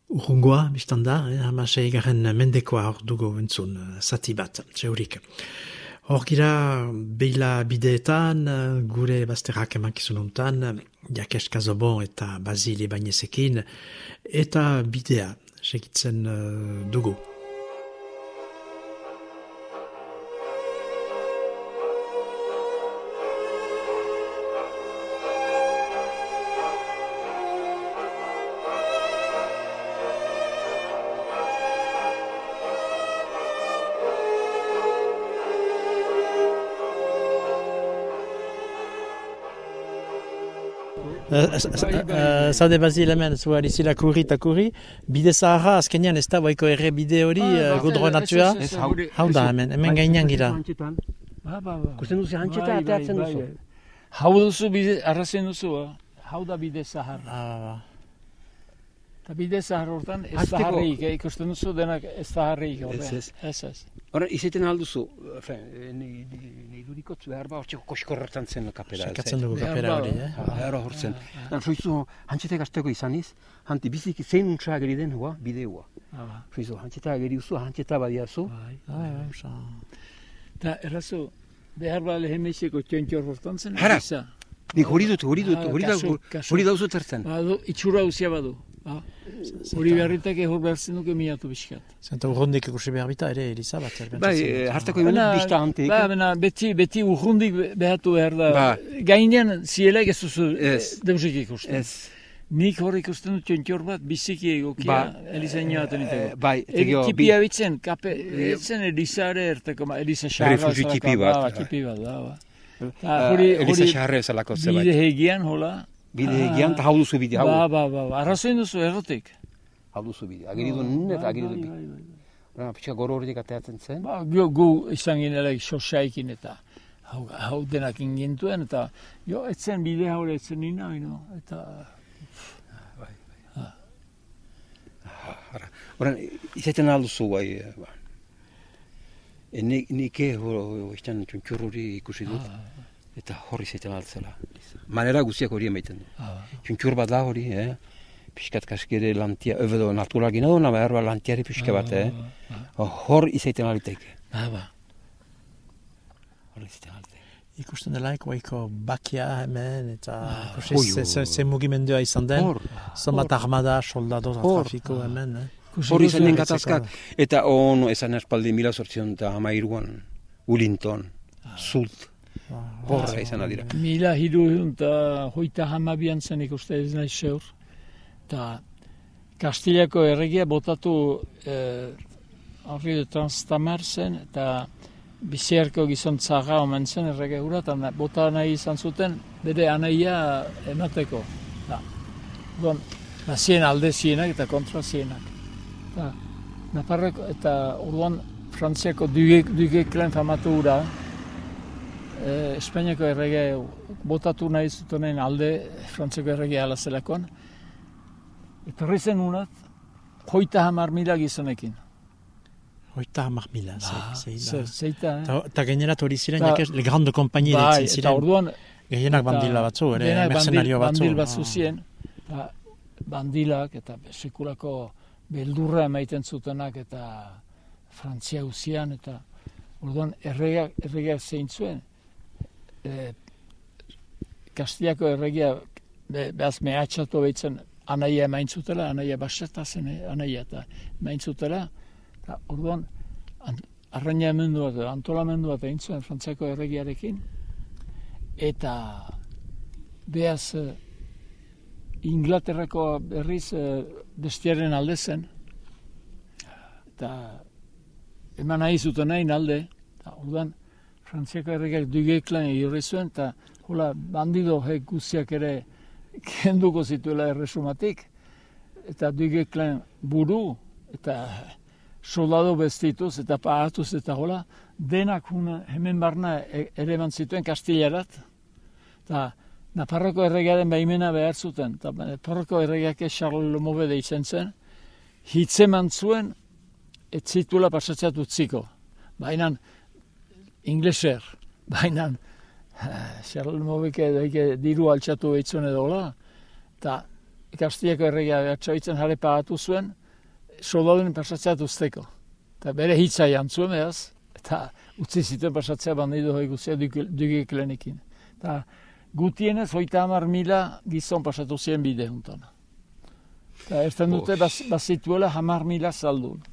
Speaker 2: urrungoa, biztan da, eh, hamasei garen mendekoa hor dugu entzun, uh, zati bat, zeurik. Hor gira, beila bideetan, uh, gure bazterrak emankizun untan, Jakes Kazobon eta Basile Bainezekin, eta bidea segitzen uh, dugu. Zade bazil hemen, zua erizila kurri eta kurri, bide zaharra, azkenean ez da baiko erre bide hori, uh, godro natua. Hau da hemen, hemen gainean gira.
Speaker 3: Ba, ba, ba.
Speaker 4: Ikusten duzu, hantxe eta
Speaker 3: Bai, bai,
Speaker 4: ateratzen
Speaker 3: bai,
Speaker 4: duzu.
Speaker 3: bai. Hau duzu, bide, arrazen duzu, ba. hau da bide zahar.
Speaker 2: Ah,
Speaker 3: Eta bide zahar hortan ez
Speaker 4: Hasteko-
Speaker 3: zaharrik, eh, ikusten duzu denak ez zaharrik.
Speaker 4: Ez, ez.
Speaker 3: Ez, ez.
Speaker 4: Horren, izaten alduzu, nahi durikotzu behar ba, hortxeko koskorretan zen kapera.
Speaker 2: sekatzen dugu
Speaker 3: Behar
Speaker 2: kapera
Speaker 3: ba.
Speaker 2: hori, eh?
Speaker 4: Ero hortzen. Dan, soizu, hantxetek azteko izaniz, hanti biziki zein untsa ageri den, hua, bideua.
Speaker 3: Ah, ba.
Speaker 4: Soizu, hantxeta ageri uzu, hantxeta badiazu.
Speaker 3: Bai.
Speaker 2: Bai, bai, osa.
Speaker 3: Eta errazu, behar ba lehemexeko txontxor hortan zen.
Speaker 4: Hara. Nik hori dut, hori dut,
Speaker 3: Ah,
Speaker 4: hori da,
Speaker 3: kasu, kasu.
Speaker 4: hori dauzu zertzen.
Speaker 3: Ba, du, itxura uzia badu. Ba. Hori beharritak hor behar zenuke miatu biskat.
Speaker 2: Zenta urrundik ikusi behar bita ere, Elisabet.
Speaker 4: Bai, eh, hartako egun bista hantik.
Speaker 3: Ba, bena, beti, beti urrundik be- behatu behar da.
Speaker 4: Ba.
Speaker 3: Gainean zielek ez duzu
Speaker 4: Ez.
Speaker 3: eh, deusik ikusten.
Speaker 4: Ez,
Speaker 3: Nik hor ikusten dut txontxor bat biziki egokia
Speaker 4: Ba.
Speaker 3: elizain joaten
Speaker 4: eh,
Speaker 3: iteko.
Speaker 4: bai,
Speaker 3: Egi
Speaker 4: tegio, bi,
Speaker 3: tipia bitzen, kape, etzen elizare erteko, ma, eliza xarra. Bezalako,
Speaker 4: tipi bat,
Speaker 3: Ba,
Speaker 4: bai.
Speaker 3: tipi bat, da, ba.
Speaker 4: Ah,
Speaker 3: hori,
Speaker 4: Eliza
Speaker 3: hori,
Speaker 4: xarre zelako zebait.
Speaker 3: bide hegian, hola.
Speaker 4: Bide
Speaker 3: Ah.
Speaker 4: egian, eta hau duzu bide, hau.
Speaker 3: Ba, ba, ba, ba. Arrazoin duzu errotik.
Speaker 4: Hau duzu bide. Agiri du nun eta
Speaker 3: Bai,
Speaker 4: agiri du
Speaker 3: bai,
Speaker 4: bi.
Speaker 3: bai, bai.
Speaker 4: Ba, Pixka goro horiek ateatzen zen.
Speaker 3: Ba, gu, gu izan ginela xosaikin eta hau, hau denak ingintuen eta jo, etzen bide haure etzen nina, ino, eta
Speaker 4: Horan, izaten alduzu bai. eh, Ba. E, ni, nike izan txuntxur hori ikusi dut. Eta horri izaten altzela. Manera guztiak hori emaiten du.
Speaker 3: ah,
Speaker 4: Txuntxur bat da hori, eh? Piskat kaskere lantia, edo natural gina duna, behar ba lantiari pixka bat, eh? Hor izaiten aliteke.
Speaker 3: ba, ba.
Speaker 4: Hor izaiten aliteke.
Speaker 2: Ikusten delaik, oiko bakia hemen, eta
Speaker 4: hoi,
Speaker 2: ze- ze-
Speaker 4: hoi.
Speaker 2: ze mugimendua izan den.
Speaker 4: Hor,
Speaker 2: Zenbat armada, soldado, trafiko hemen, eh?
Speaker 4: Hor izan den gatazkak. Eta on, esan espaldi mila sortzion eta hamairuan, Ulinton, Zult, horra izan adira.
Speaker 3: Mila hiru eta hoita hamabian zen ikuste ez nahi zeur. Eta Kastilako erregia botatu eh, de Transtamar zen eta biziarko gizon zaga omen zen errege hura eta bota nahi izan zuten bere anaia emateko. Da. Bon, ba, zien alde zienak eta kontra zienak. Eta, Nafarroko eta orduan Frantziako dugek, dugeklen famatu hura, eh, Espainiako errege botatu nahi zutenen alde Frantziako errege ala zelakoan. Etorri zen unat, hoita hamar mila gizonekin.
Speaker 2: Hoita hamar mila,
Speaker 3: Ah,
Speaker 2: ze- zeila.
Speaker 3: ze- zeita, eh?
Speaker 2: Eta gainerat hori ziren,
Speaker 3: Ta-
Speaker 2: jakez, le grande kompainie
Speaker 3: Bai,
Speaker 2: ditzen
Speaker 3: eta
Speaker 2: ziren.
Speaker 3: orduan...
Speaker 2: Gehienak bandila batzu, ere, mercenario batzu.
Speaker 3: Bandil batzu
Speaker 2: Ah.
Speaker 3: ziren, eta bandilak eta sekulako beldurra emaiten zutenak eta Frantzia uzian eta orduan erregeak, erregeak zein zuen. E, Kastiako erregia be, behaz mehatxatu behitzen anaia emain zutela, anaia baseta zen, eh, anaia eta emain zutela, eta orduan an, arraina emendu bat, antolamendu bat egin zuen Frantziako erregiarekin, eta behaz eh, Inglaterrako berriz eh, bestiaren alde zen, eta eman nahi zuten nahi alde, eta orduan Frantziako erregeak dugeklan egirri zuen, eta hola bandido guztiak ere kenduko zituela erresumatik, eta dugeklan buru, eta soldado bestituz, eta pagatuz, eta hola, denak huna, hemen barna e- ere zituen kastilarat, eta Nafarroko erregearen baimena behar zuten, eta Nafarroko erregeak Charles Lomobe deitzen zen, hitzeman zuen, ez zituela pasatzat utziko. Baina, ingleser, baina, Lomobek edo diru altxatu behitzuen edo hola, eta Kastiako erregea behatxoitzen jare pagatu zuen, soldaden pasatzat uzteko. Eta bere hitza jantzuen behaz, eta utzi zituen pasatzea bandido hoi guztia dugik lenekin. Eta gutienez, hoita hamar mila gizon pasatu ziren bide juntan. Eta erten dute baz, bazituela hamar mila zaldun.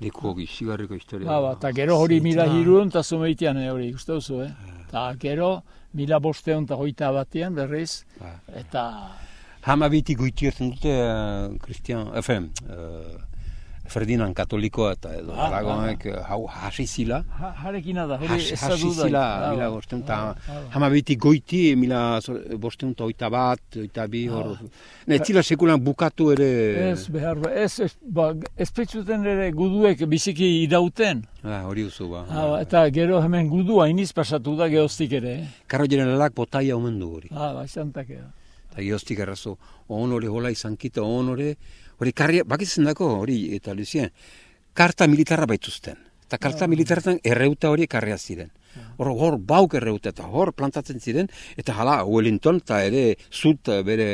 Speaker 4: Leku hogi, zigarriko historia.
Speaker 3: Ba, ba, eta gero hori mila
Speaker 2: Zita.
Speaker 3: hiruen eta zumeitian eh, hori, uste duzu, eh? Eta gero mila bosteun eta hoita batean berriz,
Speaker 4: Ba.
Speaker 3: eta
Speaker 4: Hama biti hartzen dute, uh, Christian, efen, uh, Ferdinand katolikoa eta edo
Speaker 3: Ah,
Speaker 4: Aragonek hau hasi zila.
Speaker 3: Ha, jarekina da, hori
Speaker 4: Hasi
Speaker 3: ez da
Speaker 4: zila,
Speaker 3: Ah,
Speaker 4: mila
Speaker 3: ba.
Speaker 4: bosteun,
Speaker 3: Ah,
Speaker 4: eta
Speaker 3: ah,
Speaker 4: beti goiti, mila bosteun eta oita bat, oita bi, hor. Ne, zila sekulan bukatu ere,
Speaker 3: Ez, behar, ba, ez, ez, ba, ez petzuten ere guduek biziki irauten.
Speaker 4: Ah, hori duzu ba.
Speaker 3: Ah, ba, eta gero hemen gudu hainiz pasatu da geoztik ere. eh?
Speaker 4: Karro generalak botaia omen du hori.
Speaker 3: Ah, ba, xantakea.
Speaker 4: Eta geoztik errazo, onore hola izan kita, onore, hori karria, bakitzen dako, hori, eta Lucien, karta militarra baituzten. Eta karta militarretan erreuta hori karria ziren. Hor, hor bauk erreuta eta hor plantatzen ziren, eta hala Wellington eta ere zut eh, bere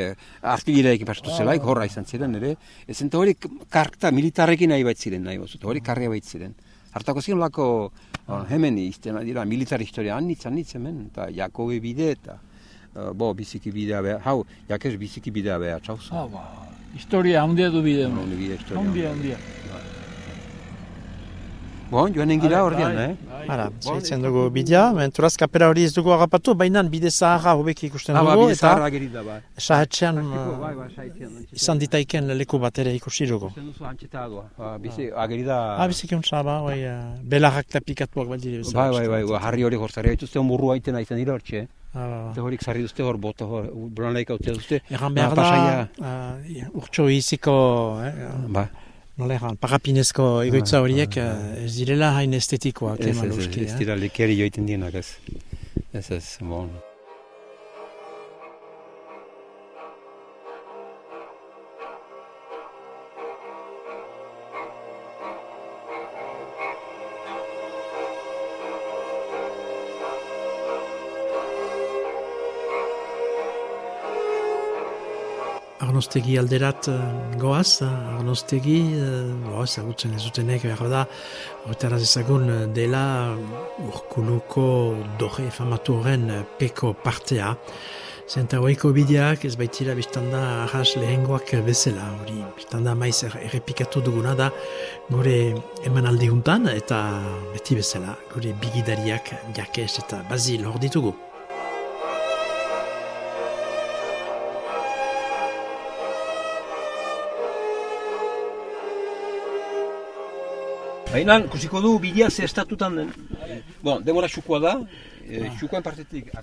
Speaker 4: artillereekin pasatu zelaik, horra izan ziren ere. Ez eta hori karta militarrekin nahi bait ziren, nahi bozut, hori karria bait ziren. Hartako ziren lako, hemen izten dira, militar historia, anitz, anitz hemen, eta Jakobe bide, eta bo, biziki bidea beha, hau, jakez biziki bidea beha, txauzu.
Speaker 3: Ah, ba, historia handia du bide.
Speaker 4: Hori bide historia.
Speaker 3: Handia, handia.
Speaker 4: Bon, joanen gira
Speaker 3: Bai,
Speaker 4: ordean,
Speaker 3: bai,
Speaker 4: eh?
Speaker 3: bai.
Speaker 2: Hala, segitzen dugu bidea, menturaz kapera hori ez dugu agapatu, baina bide zaharra hobeki ikusten
Speaker 4: Ah, ba,
Speaker 2: dugu,
Speaker 4: bide
Speaker 2: eta
Speaker 4: zaharra ageri da,
Speaker 2: sahetxean
Speaker 4: Bai,
Speaker 2: uh,
Speaker 4: bai,
Speaker 2: izan ditaiken leku bat ere ikusi dugu.
Speaker 4: Ba, bizi, ageri da...
Speaker 2: Ah, biziki untsa ba, bai, uh, belarrak tapikatuak baldire bezala.
Speaker 4: Bai, bai, bai,
Speaker 2: uste
Speaker 4: harri hori jortzari haituzte onburrua aiten aizen dira hortxe.
Speaker 2: Ah, ba,
Speaker 4: Eta
Speaker 2: ba.
Speaker 4: horik zarri duzte hor bota hor, branlaik hau duzte.
Speaker 2: Egan
Speaker 4: Ba,
Speaker 2: behar da, urtso iziko, eh,
Speaker 4: Ba,
Speaker 2: nola egan, parapinezko egoitza horiek uh, ez direla hain estetikoak,
Speaker 4: ez,
Speaker 2: eman
Speaker 4: ez, ez,
Speaker 2: uski.
Speaker 4: ez
Speaker 2: eh?
Speaker 4: dira lekiari joiten dienak, ez. Ez, ez, bon.
Speaker 2: Arnostegi alderat uh, goaz, uh, Arnostegi, uh, bo, ezagutzen ez dutenek behar da, horretara ezagun dela urkuluko doge famatu horren peko partea. Zenta hoiko bideak ez baitira biztanda arras lehengoak bezala, hori biztanda maiz er- errepikatu duguna da gure eman aldiguntan eta beti bezala gure bigidariak jakez eta bazil hor ditugu.
Speaker 4: Baina, kusiko du bidea ze estatutan den. Bon, demora xukoa da, e, xukoen partetik.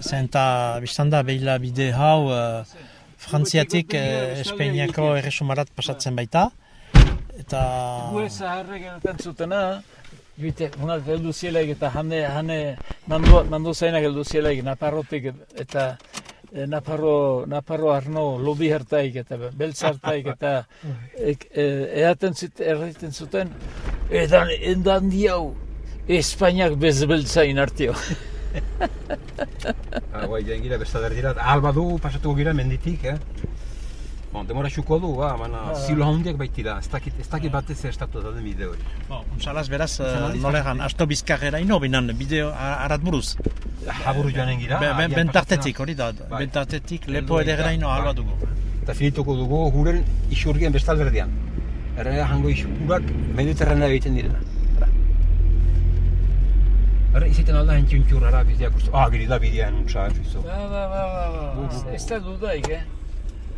Speaker 2: Zenta biztanda behila bide hau uh, Frantziatik uh, Espainiako erresumarat pasatzen baita. Eta...
Speaker 3: Gue zaharrek egiten zutena, Bite, unak heldu zielaik eta hane, hane mandu, mandu zainak heldu zielaik Naparrotik eta e, Naparro, Naparro Arno lobi hartaik eta beltz hartaik eta [laughs] ek, e, eaten zut, erraiten zuten edan, endan diau Espainiak bezbeltzain artio. [laughs]
Speaker 4: Ah, bai, jain gira bestader dira. Alba du pasatuko gira menditik, eh? Bon, demora xuko du, ba,
Speaker 3: Ah.
Speaker 4: zilo handiak baitira, ez dakit, ez dakit batez estatu da den bide hori.
Speaker 2: Bon, Unsalaz beraz,
Speaker 4: Unsalaz
Speaker 2: nolegan, asto bizkarrera ino, binan, bideo arat buruz.
Speaker 4: Haburu joanen gira.
Speaker 2: Ben, ben, bentartetik, hori da,
Speaker 4: Bai.
Speaker 2: bentartetik
Speaker 4: Heldu
Speaker 2: lepo edera ino
Speaker 4: Bai.
Speaker 2: alba dugu.
Speaker 4: Eta finituko dugu, guren isurgien bestalberdian. Errena jango isurak mediterranea egiten direna. Ara. Izaten alda hentxuntxur, ara, bideak uste. Ah, giri da bidean untsa, eh, fizo.
Speaker 3: Ba, ba, ba, ba, ba. Ez- Ez da dudaik, eh?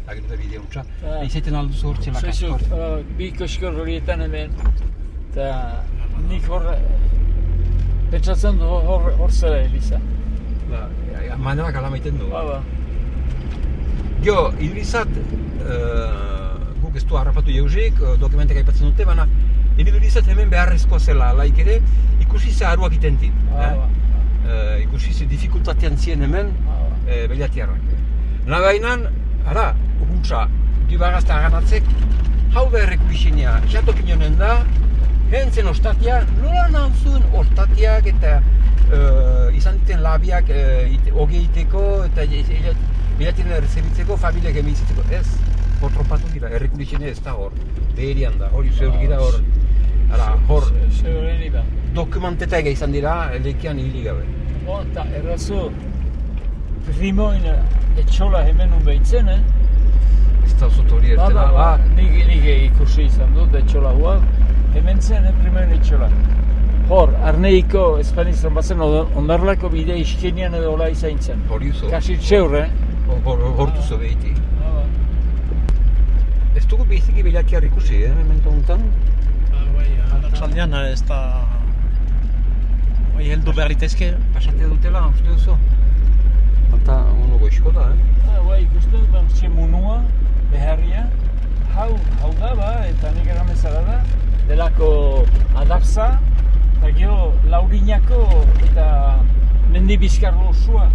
Speaker 4: Agiri da bidea untsa.
Speaker 3: Ah.
Speaker 4: Izaten aldu zortzen
Speaker 3: Zaizu,
Speaker 4: lakaskor.
Speaker 3: uh, bi koskor horietan hemen, eta nik hor, du hor, hor zela Elisa.
Speaker 4: Ba, ja, ja, manerak ala maiten du.
Speaker 3: Ba, ba.
Speaker 4: Jo, idrizat, uh, guk ez du harrapatu jauzik, uh, dokumentek aipatzen dute, baina idrizat hemen beharrezkoa zela, laik ere, ikusi ze aruak itentin.
Speaker 3: Ba, ba.
Speaker 4: Eh, ikusi ze dificultatean zien hemen,
Speaker 3: Ba, ba.
Speaker 4: e, beilatiarrak. Na bainan, ara, huntza, dibagazta ganatzek, hau da erreku isinia, xatokin honen da, hentzen ostatia, nola nauzun ostatiak eta e, izan diten labiak e, ite, eta bilatien errezebitzeko, familiak emizitzeko, ez, hor tropatu dira, erreku isinia ez da hor, beherian da, hori zeur gira hor, ara, hor,
Speaker 3: Se- Seguren da.
Speaker 4: dokumenteta ega izan dira, lekian hili gabe.
Speaker 3: Bo, eta errazu, primoin etxola hemen un behitzen, eh?
Speaker 4: Ez da zut hori
Speaker 3: Ba,
Speaker 4: ertena,
Speaker 3: ba, nik, nik ikusi izan dut etxola hua, hemen zen, eh, primoin etxola. Hor, arneiko espanizan bazen ondarlako bide iskenian edo hola izain zen.
Speaker 4: hori zo.
Speaker 3: Kasi txeur, eh?
Speaker 4: Hor, hor, hortu zo behiti.
Speaker 3: Ba, ba.
Speaker 4: Ez dugu biziki bilatiar ikusi, eh, memento honetan.
Speaker 2: Ba, bai, arratsaldean ez da... Bai, heldu behar litezke.
Speaker 4: Pasate dutela, uste duzu? Eta ono goizko da, eh?
Speaker 3: Ah, bai, ikusten dut, ba, munua, beharria, hau, hau da, ba, eta nik eramezara da, delako adapza, eta gero laurinako eta mendi bizkarro osua,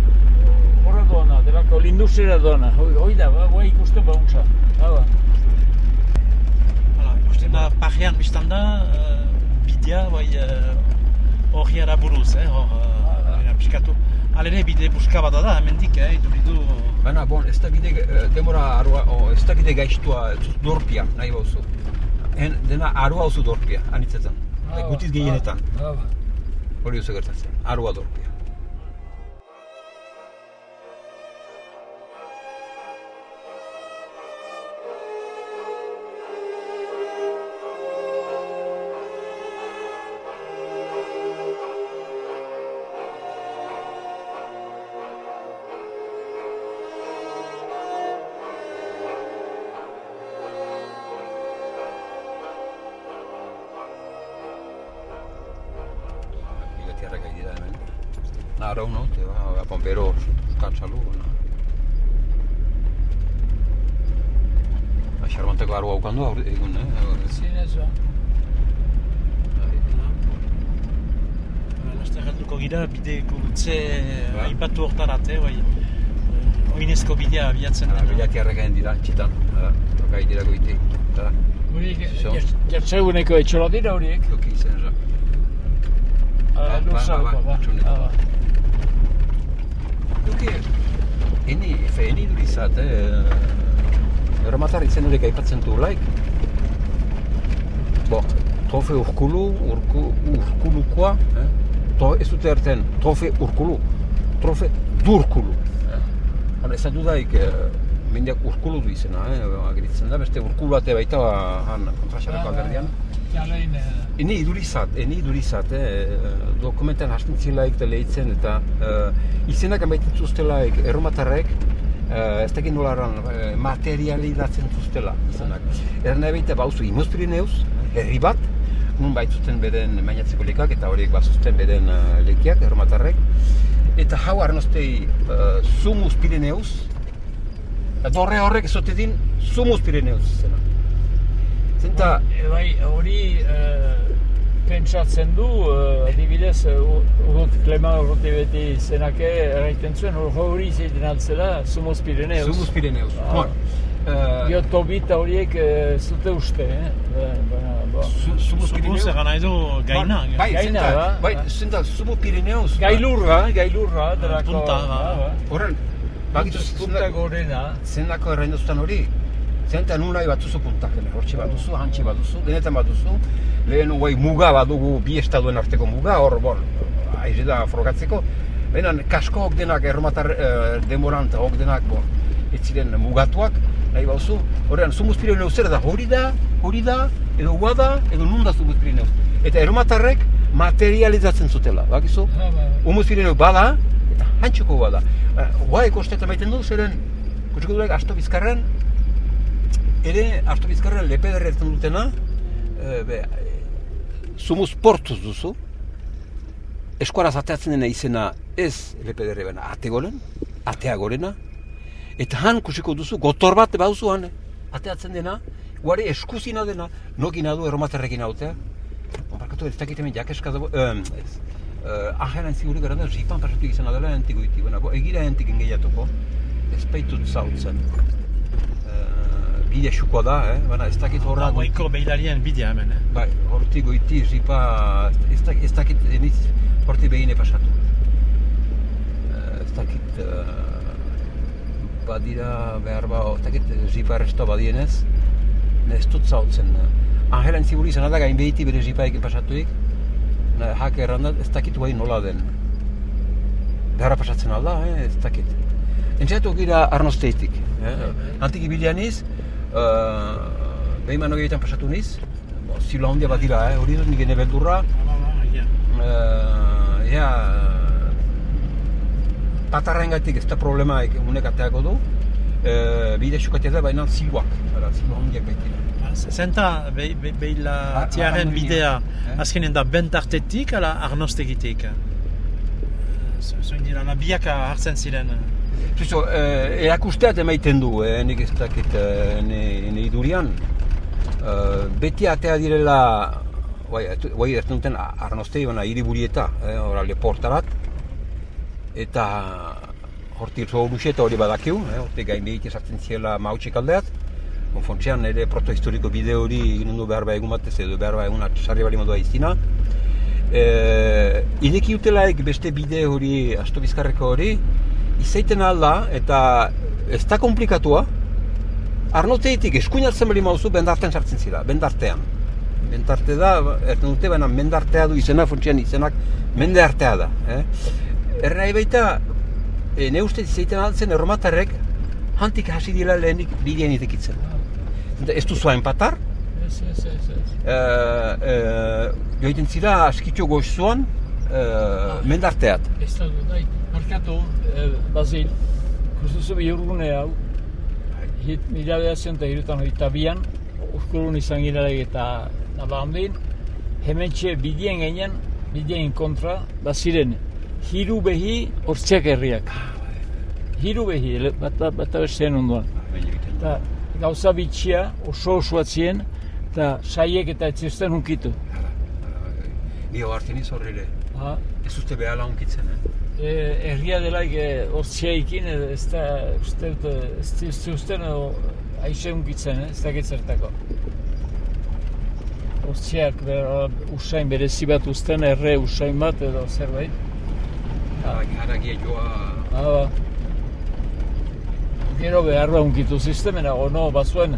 Speaker 3: horra doana, delako linduzera doana, hoi, hoi da, ba, bai ikusten ba, untza, ha, ba.
Speaker 2: Hala, ikusten da pajean biztan da, uh, bidea, bai, uh, horriara buruz, eh, hor, uh, piskatu. Halere bide buska bat da, hemendik, eh, iduridu...
Speaker 4: Baina, bon, ez da bide, eh, demora arua, oh, ez da bide gaiztua, dorpia, nahi bauzu. En, dena arua oso dorpia, anitzetan.
Speaker 3: Ah,
Speaker 4: Gutiz gehienetan,
Speaker 3: ah, ba.
Speaker 4: hori oso gertatzen, arua dorpia.
Speaker 2: Aipatu hortarat, eh, bai. eh, Oinezko bidea abiatzen
Speaker 4: Ah,
Speaker 2: dena.
Speaker 4: Bilatiarrak egin dira, txitan. Ah, Toka ari dira goiti. Eta,
Speaker 3: Horiek,
Speaker 4: Zo.
Speaker 3: jertzeguneko etxola dira horiek.
Speaker 4: toki izen za.
Speaker 3: Ah,
Speaker 4: ba, ba,
Speaker 3: ba. Ah, ba.
Speaker 4: Duki, eni, efe, eni durizat, eh, eramatar izen horiek aipatzen du laik. Bo, trofe urkulu, urku, urkulukoa, eh? to, ez dute erten, trofe urkulu, trofe durkulu. Eh? Ez dudaik, eh, mendiak urkulu du izena, eh? ageritzen da, beste urkulu bate baita han kontraxareko
Speaker 3: Ah, ba,
Speaker 4: alderdian.
Speaker 3: Ja, eh,
Speaker 4: Eni idurizat, eni idurizat, eh, dokumentan hasten zilaik eta lehitzen eta eh, izenak amaitzen zuztelaik erromatarrek, eh, ez dakit nolaran eh, materializatzen zuztela izenak. Erna baita bauzu Imuz Pirineus, herri bat, nun baitzuten beden mainatzeko lekak eta horiek bazuzten beden eh, lekiak, erromatarrek. Eta hau arnostei uh, Sumus Pirineus, dorre horrek ezote din Sumus Pirineus izena. Zenta,
Speaker 3: E, bai, hori eh, pentsatzen du, eh, adibidez, eh, urrut Klema urruti beti zenake erraiten zuen, hor hori zeiten altzela, Sumos Pirineus.
Speaker 4: Sumus Pirineus.
Speaker 3: Ah.
Speaker 4: Bon, eh,
Speaker 3: Gio tobita horiek eh, zute uste, eh? Ba, baina, ba.
Speaker 4: Sumus
Speaker 2: Zubuz
Speaker 4: Pirineus.
Speaker 2: egan nahi du gaina.
Speaker 4: Bai,
Speaker 3: Gaina,
Speaker 4: zenta,
Speaker 3: ba.
Speaker 4: bai, zenta, Sumo Pirineus.
Speaker 3: Gailurra, gailurra, delako.
Speaker 2: punta, ba.
Speaker 3: ba, ba.
Speaker 4: Horren, bakitu
Speaker 3: Punta gorena.
Speaker 4: zendako errain duztan hori, zenta nun nahi batzuzu puntak, hortxe baduzu, hantxe baduzu, denetan baduzu, lehen guai muga badugu bi estaduen arteko muga, hor, bon, aize da frogatzeko, Baina kasko hok denak erromatar eh, demoran eta hok denak bon, ez ziren mugatuak, nahi bauzu, horrean, Zumuz Pirineus zer da, hori da, hori da, edo hua da, edo nun da Zumuz Pirineus. Eta erromatarrek materializatzen zutela, bakizu?
Speaker 3: Ha, ba,
Speaker 4: Umuz Pirineu bada, eta hantxoko bada. Hoa ekosteta maiten du, zeren, kutsiko duek, asto bizkarren, ere, asto bizkarren erten dutena, e, be, sumuz portuz duzu, eskuaraz ateatzen dena izena ez lepederre bena, ate goren, atea gorena, eta han kusiko duzu, gotor bat bauzu han, ateatzen dena, guare eskuzina dena, nokina du erromaterrekin autea, Barkatu ez dakit hemen jakeska dago, um, ez, uh, ajeran ziguru gara da, zipan pasatu izan adela entiko iti, bueno, egira entik engeiatuko, ez baitut zautzen. Uh, bide xuko da, eh? Baina ez dakit horra
Speaker 2: Horra goiko behilarien bidea hemen, eh?
Speaker 4: Bai, hortik goiti, zipa, ez dakit, ez dakit, eniz, hortik behine pasatu. Uh, ez dakit, uh, badira behar ba, ez dakit, zipa arresto badienez, ne ez dut zautzen. Angela entziburu izan da gain behiti bere zipaekin pasatuik, na, hak errandat, ez dakit guai nola den. Beharra pasatzen alda, eh? ez dakit. Entzatu gira arnosteitik. Eh? Antik ibilian niz, uh, behin manogeitan pasatu niz, bo, zila hondia bat dira, eh? hori dut nik beldurra,
Speaker 2: ba, ja.
Speaker 4: Ja, patarrengatik ez da problema unek ateako du, uh, bide xukatia da, baina ziluak, ara, zilu hondiak baitira.
Speaker 2: Zenta be, be,
Speaker 4: Ar-
Speaker 2: tiaren bidea
Speaker 4: eh?
Speaker 2: azkenen da bentartetik ala arnostegitik? Zoin dira, la biak hartzen ziren.
Speaker 4: Zuzo, eh, erakusteat emaiten du, eh, nik ez dakit eh, ne, idurian. Eh, beti atea direla, guai, guai ez duten arnostei bana hiriburieta, eh, ora leportarat. Eta hortik zo luxeta hori badakiu, eh, hortik gain behit esartzen ziela mautxik aldeat. Konfontzean ere protohistoriko bideo hori egin du behar ba egun batez edo behar ba egun sarri bali modua izina. E, ideki utelaik beste bide hori, asto bizkarreko hori, izaiten alda eta ez da komplikatua, arnoteitik eskuinatzen bali mauzu bendartean sartzen zira, bendartean. Bendarte da, erten dute, baina mendartea du izena, funtsian izenak mende artea da. Eh? Errai baita, e, ne uste izaiten altzen erromatarrek hantik hasi dira lehenik bidean itekitzen. Eta Ez duzu patar,
Speaker 3: Ez, ez, ez, ez.
Speaker 4: e, e, joiten zira askitxo goizuan e, mendarteat.
Speaker 3: Ez da nahi, markatu, eh, Basil, kustuzu bihurgune hau, hit, mila behatzen eta hirutan hogeita bian, uskurun izan girarek eta nabandin, hemen txe bidien gainean, bidien kontra, baziren, hiru behi hortziak herriak. Hiru behi, ele- bata, bata besteen ondoan. Eta gauza bitxia oso osoatzien, eta saiek eta etzizten hunkitu.
Speaker 4: Ni hartzen iz horrele. Ez uste behala onkitzen, eh?
Speaker 3: E, herria delaik e, hortziaikin, edo ez da, uste, e, ez da, da usten, edo, aixe unkitzen, eh? ez dakit zertako. Hortziak, bera, usain berezi bat usten, erre usain bat edo zerbait.
Speaker 4: Haragia joa...
Speaker 3: Hala. Gero behar da unkitu sistemena, ono, bazuen,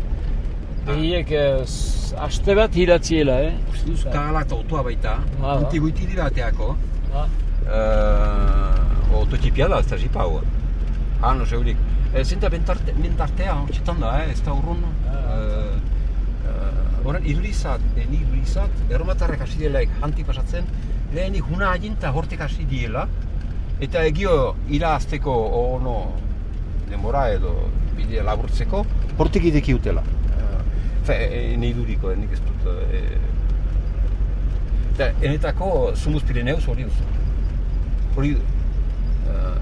Speaker 3: behiek eh, s- aste bat hiratziela, eh?
Speaker 4: Uste duzu kagala eta otoa baita,
Speaker 3: Ah, ba.
Speaker 4: antiguiti dira ateako.
Speaker 3: Ha?
Speaker 4: Uh, ototipia da, ez da jipa hau. Ah, no zeurik. E, zinta bentarte, bentartea, hortxetan da, eh? ez da urrun.
Speaker 3: Ah.
Speaker 4: Uh, uh, Horan, irurizat, eh, ni irurizat, erromatarrek hasi dielaik hanti pasatzen, lehenik huna hagin eta hortik hasi diela, eta egio ira azteko ono denbora edo bidea laburtzeko, hortik ideki utela. Uh, fe, e, nahi duriko, eh, nik ez dut... E, eta enetako Sumus Pirineus hori duzu. Hori... Uh,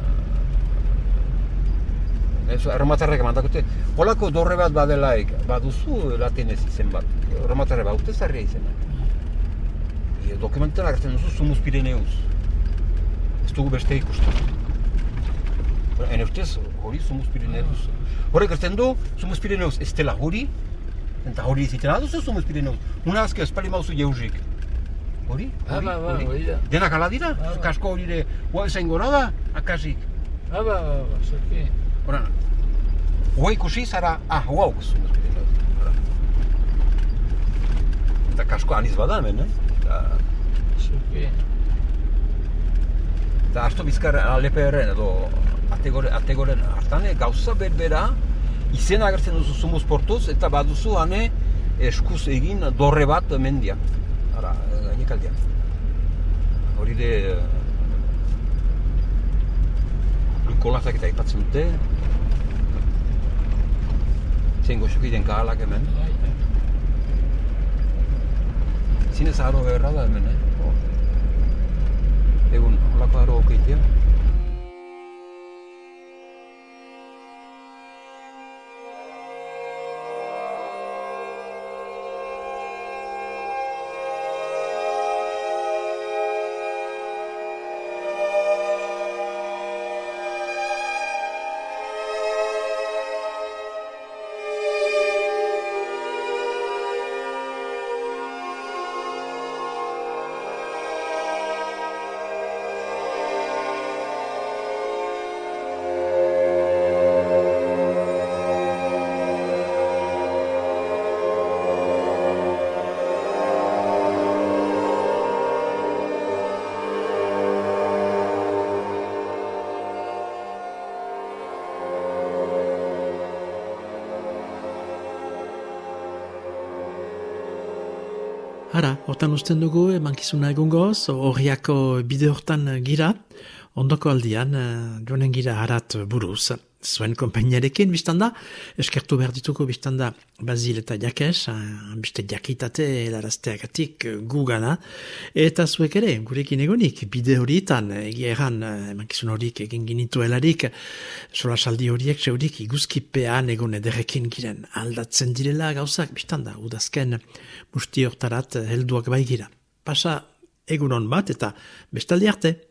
Speaker 4: ez, erromatarrek emandakote, holako dorre bat badelaik, baduzu latinez izen bat. Erromatarre baute zarria izena. E, dokumentan agertzen duzu Sumus Pirineus. Ez dugu beste ikusten. Ene ustez, hori Sumus Pirineus. Horrek gertzen Sumus Pirineus ez dela hori, eta hori iziten aduzu Sumus Pirineus. Una azke espali mauzu jeusik. Hori?
Speaker 3: Ah, ba, ba, hori da.
Speaker 4: Denak ala dira?
Speaker 3: Ba.
Speaker 4: Kasko hori ere, hoa ezain gora da, akasik.
Speaker 3: Ha, ba, ba, ba, zerki.
Speaker 4: Horan, hoa ikusi zara, ah, hoa Sumus Pirineus. Hora. Eta kasko aniz bada hemen, eh? Eta,
Speaker 3: Zerki.
Speaker 4: Eta asto bizkar aleperren edo ategoren, ategoren hartan eh, gauza berbera izena agertzen duzu sumuz portuz eta baduzu hane eskuz egin dorre bat mendia. Ara, gainekaldian. Hori de Lukolazak eta aipatzen dute. Zein goxokiden kahalak hemen.
Speaker 3: Bai.
Speaker 4: Zinez aro beharra da hemen, eh? Egun, holako aro okeitea.
Speaker 2: Hara, hortan usten dugu emankizuna egungoz, horriako bide hortan gira, ondoko aldian eh, joanen gira harat buruz. Zuen kompainiarekin, biztan da, eskertu behar dituko biztan da, Bazil eta Jakes, beste jakitate larazteagatik gugana, eta zuek ere, gurekin egonik, bide horietan, egia egan, emankizun horiek egin sola saldi horiek, zeurik, iguzkipean egon ederrekin giren, aldatzen direla gauzak, biztan da, udazken musti hortarat helduak baigira. Pasa, egunon bat, eta bestaldi arte.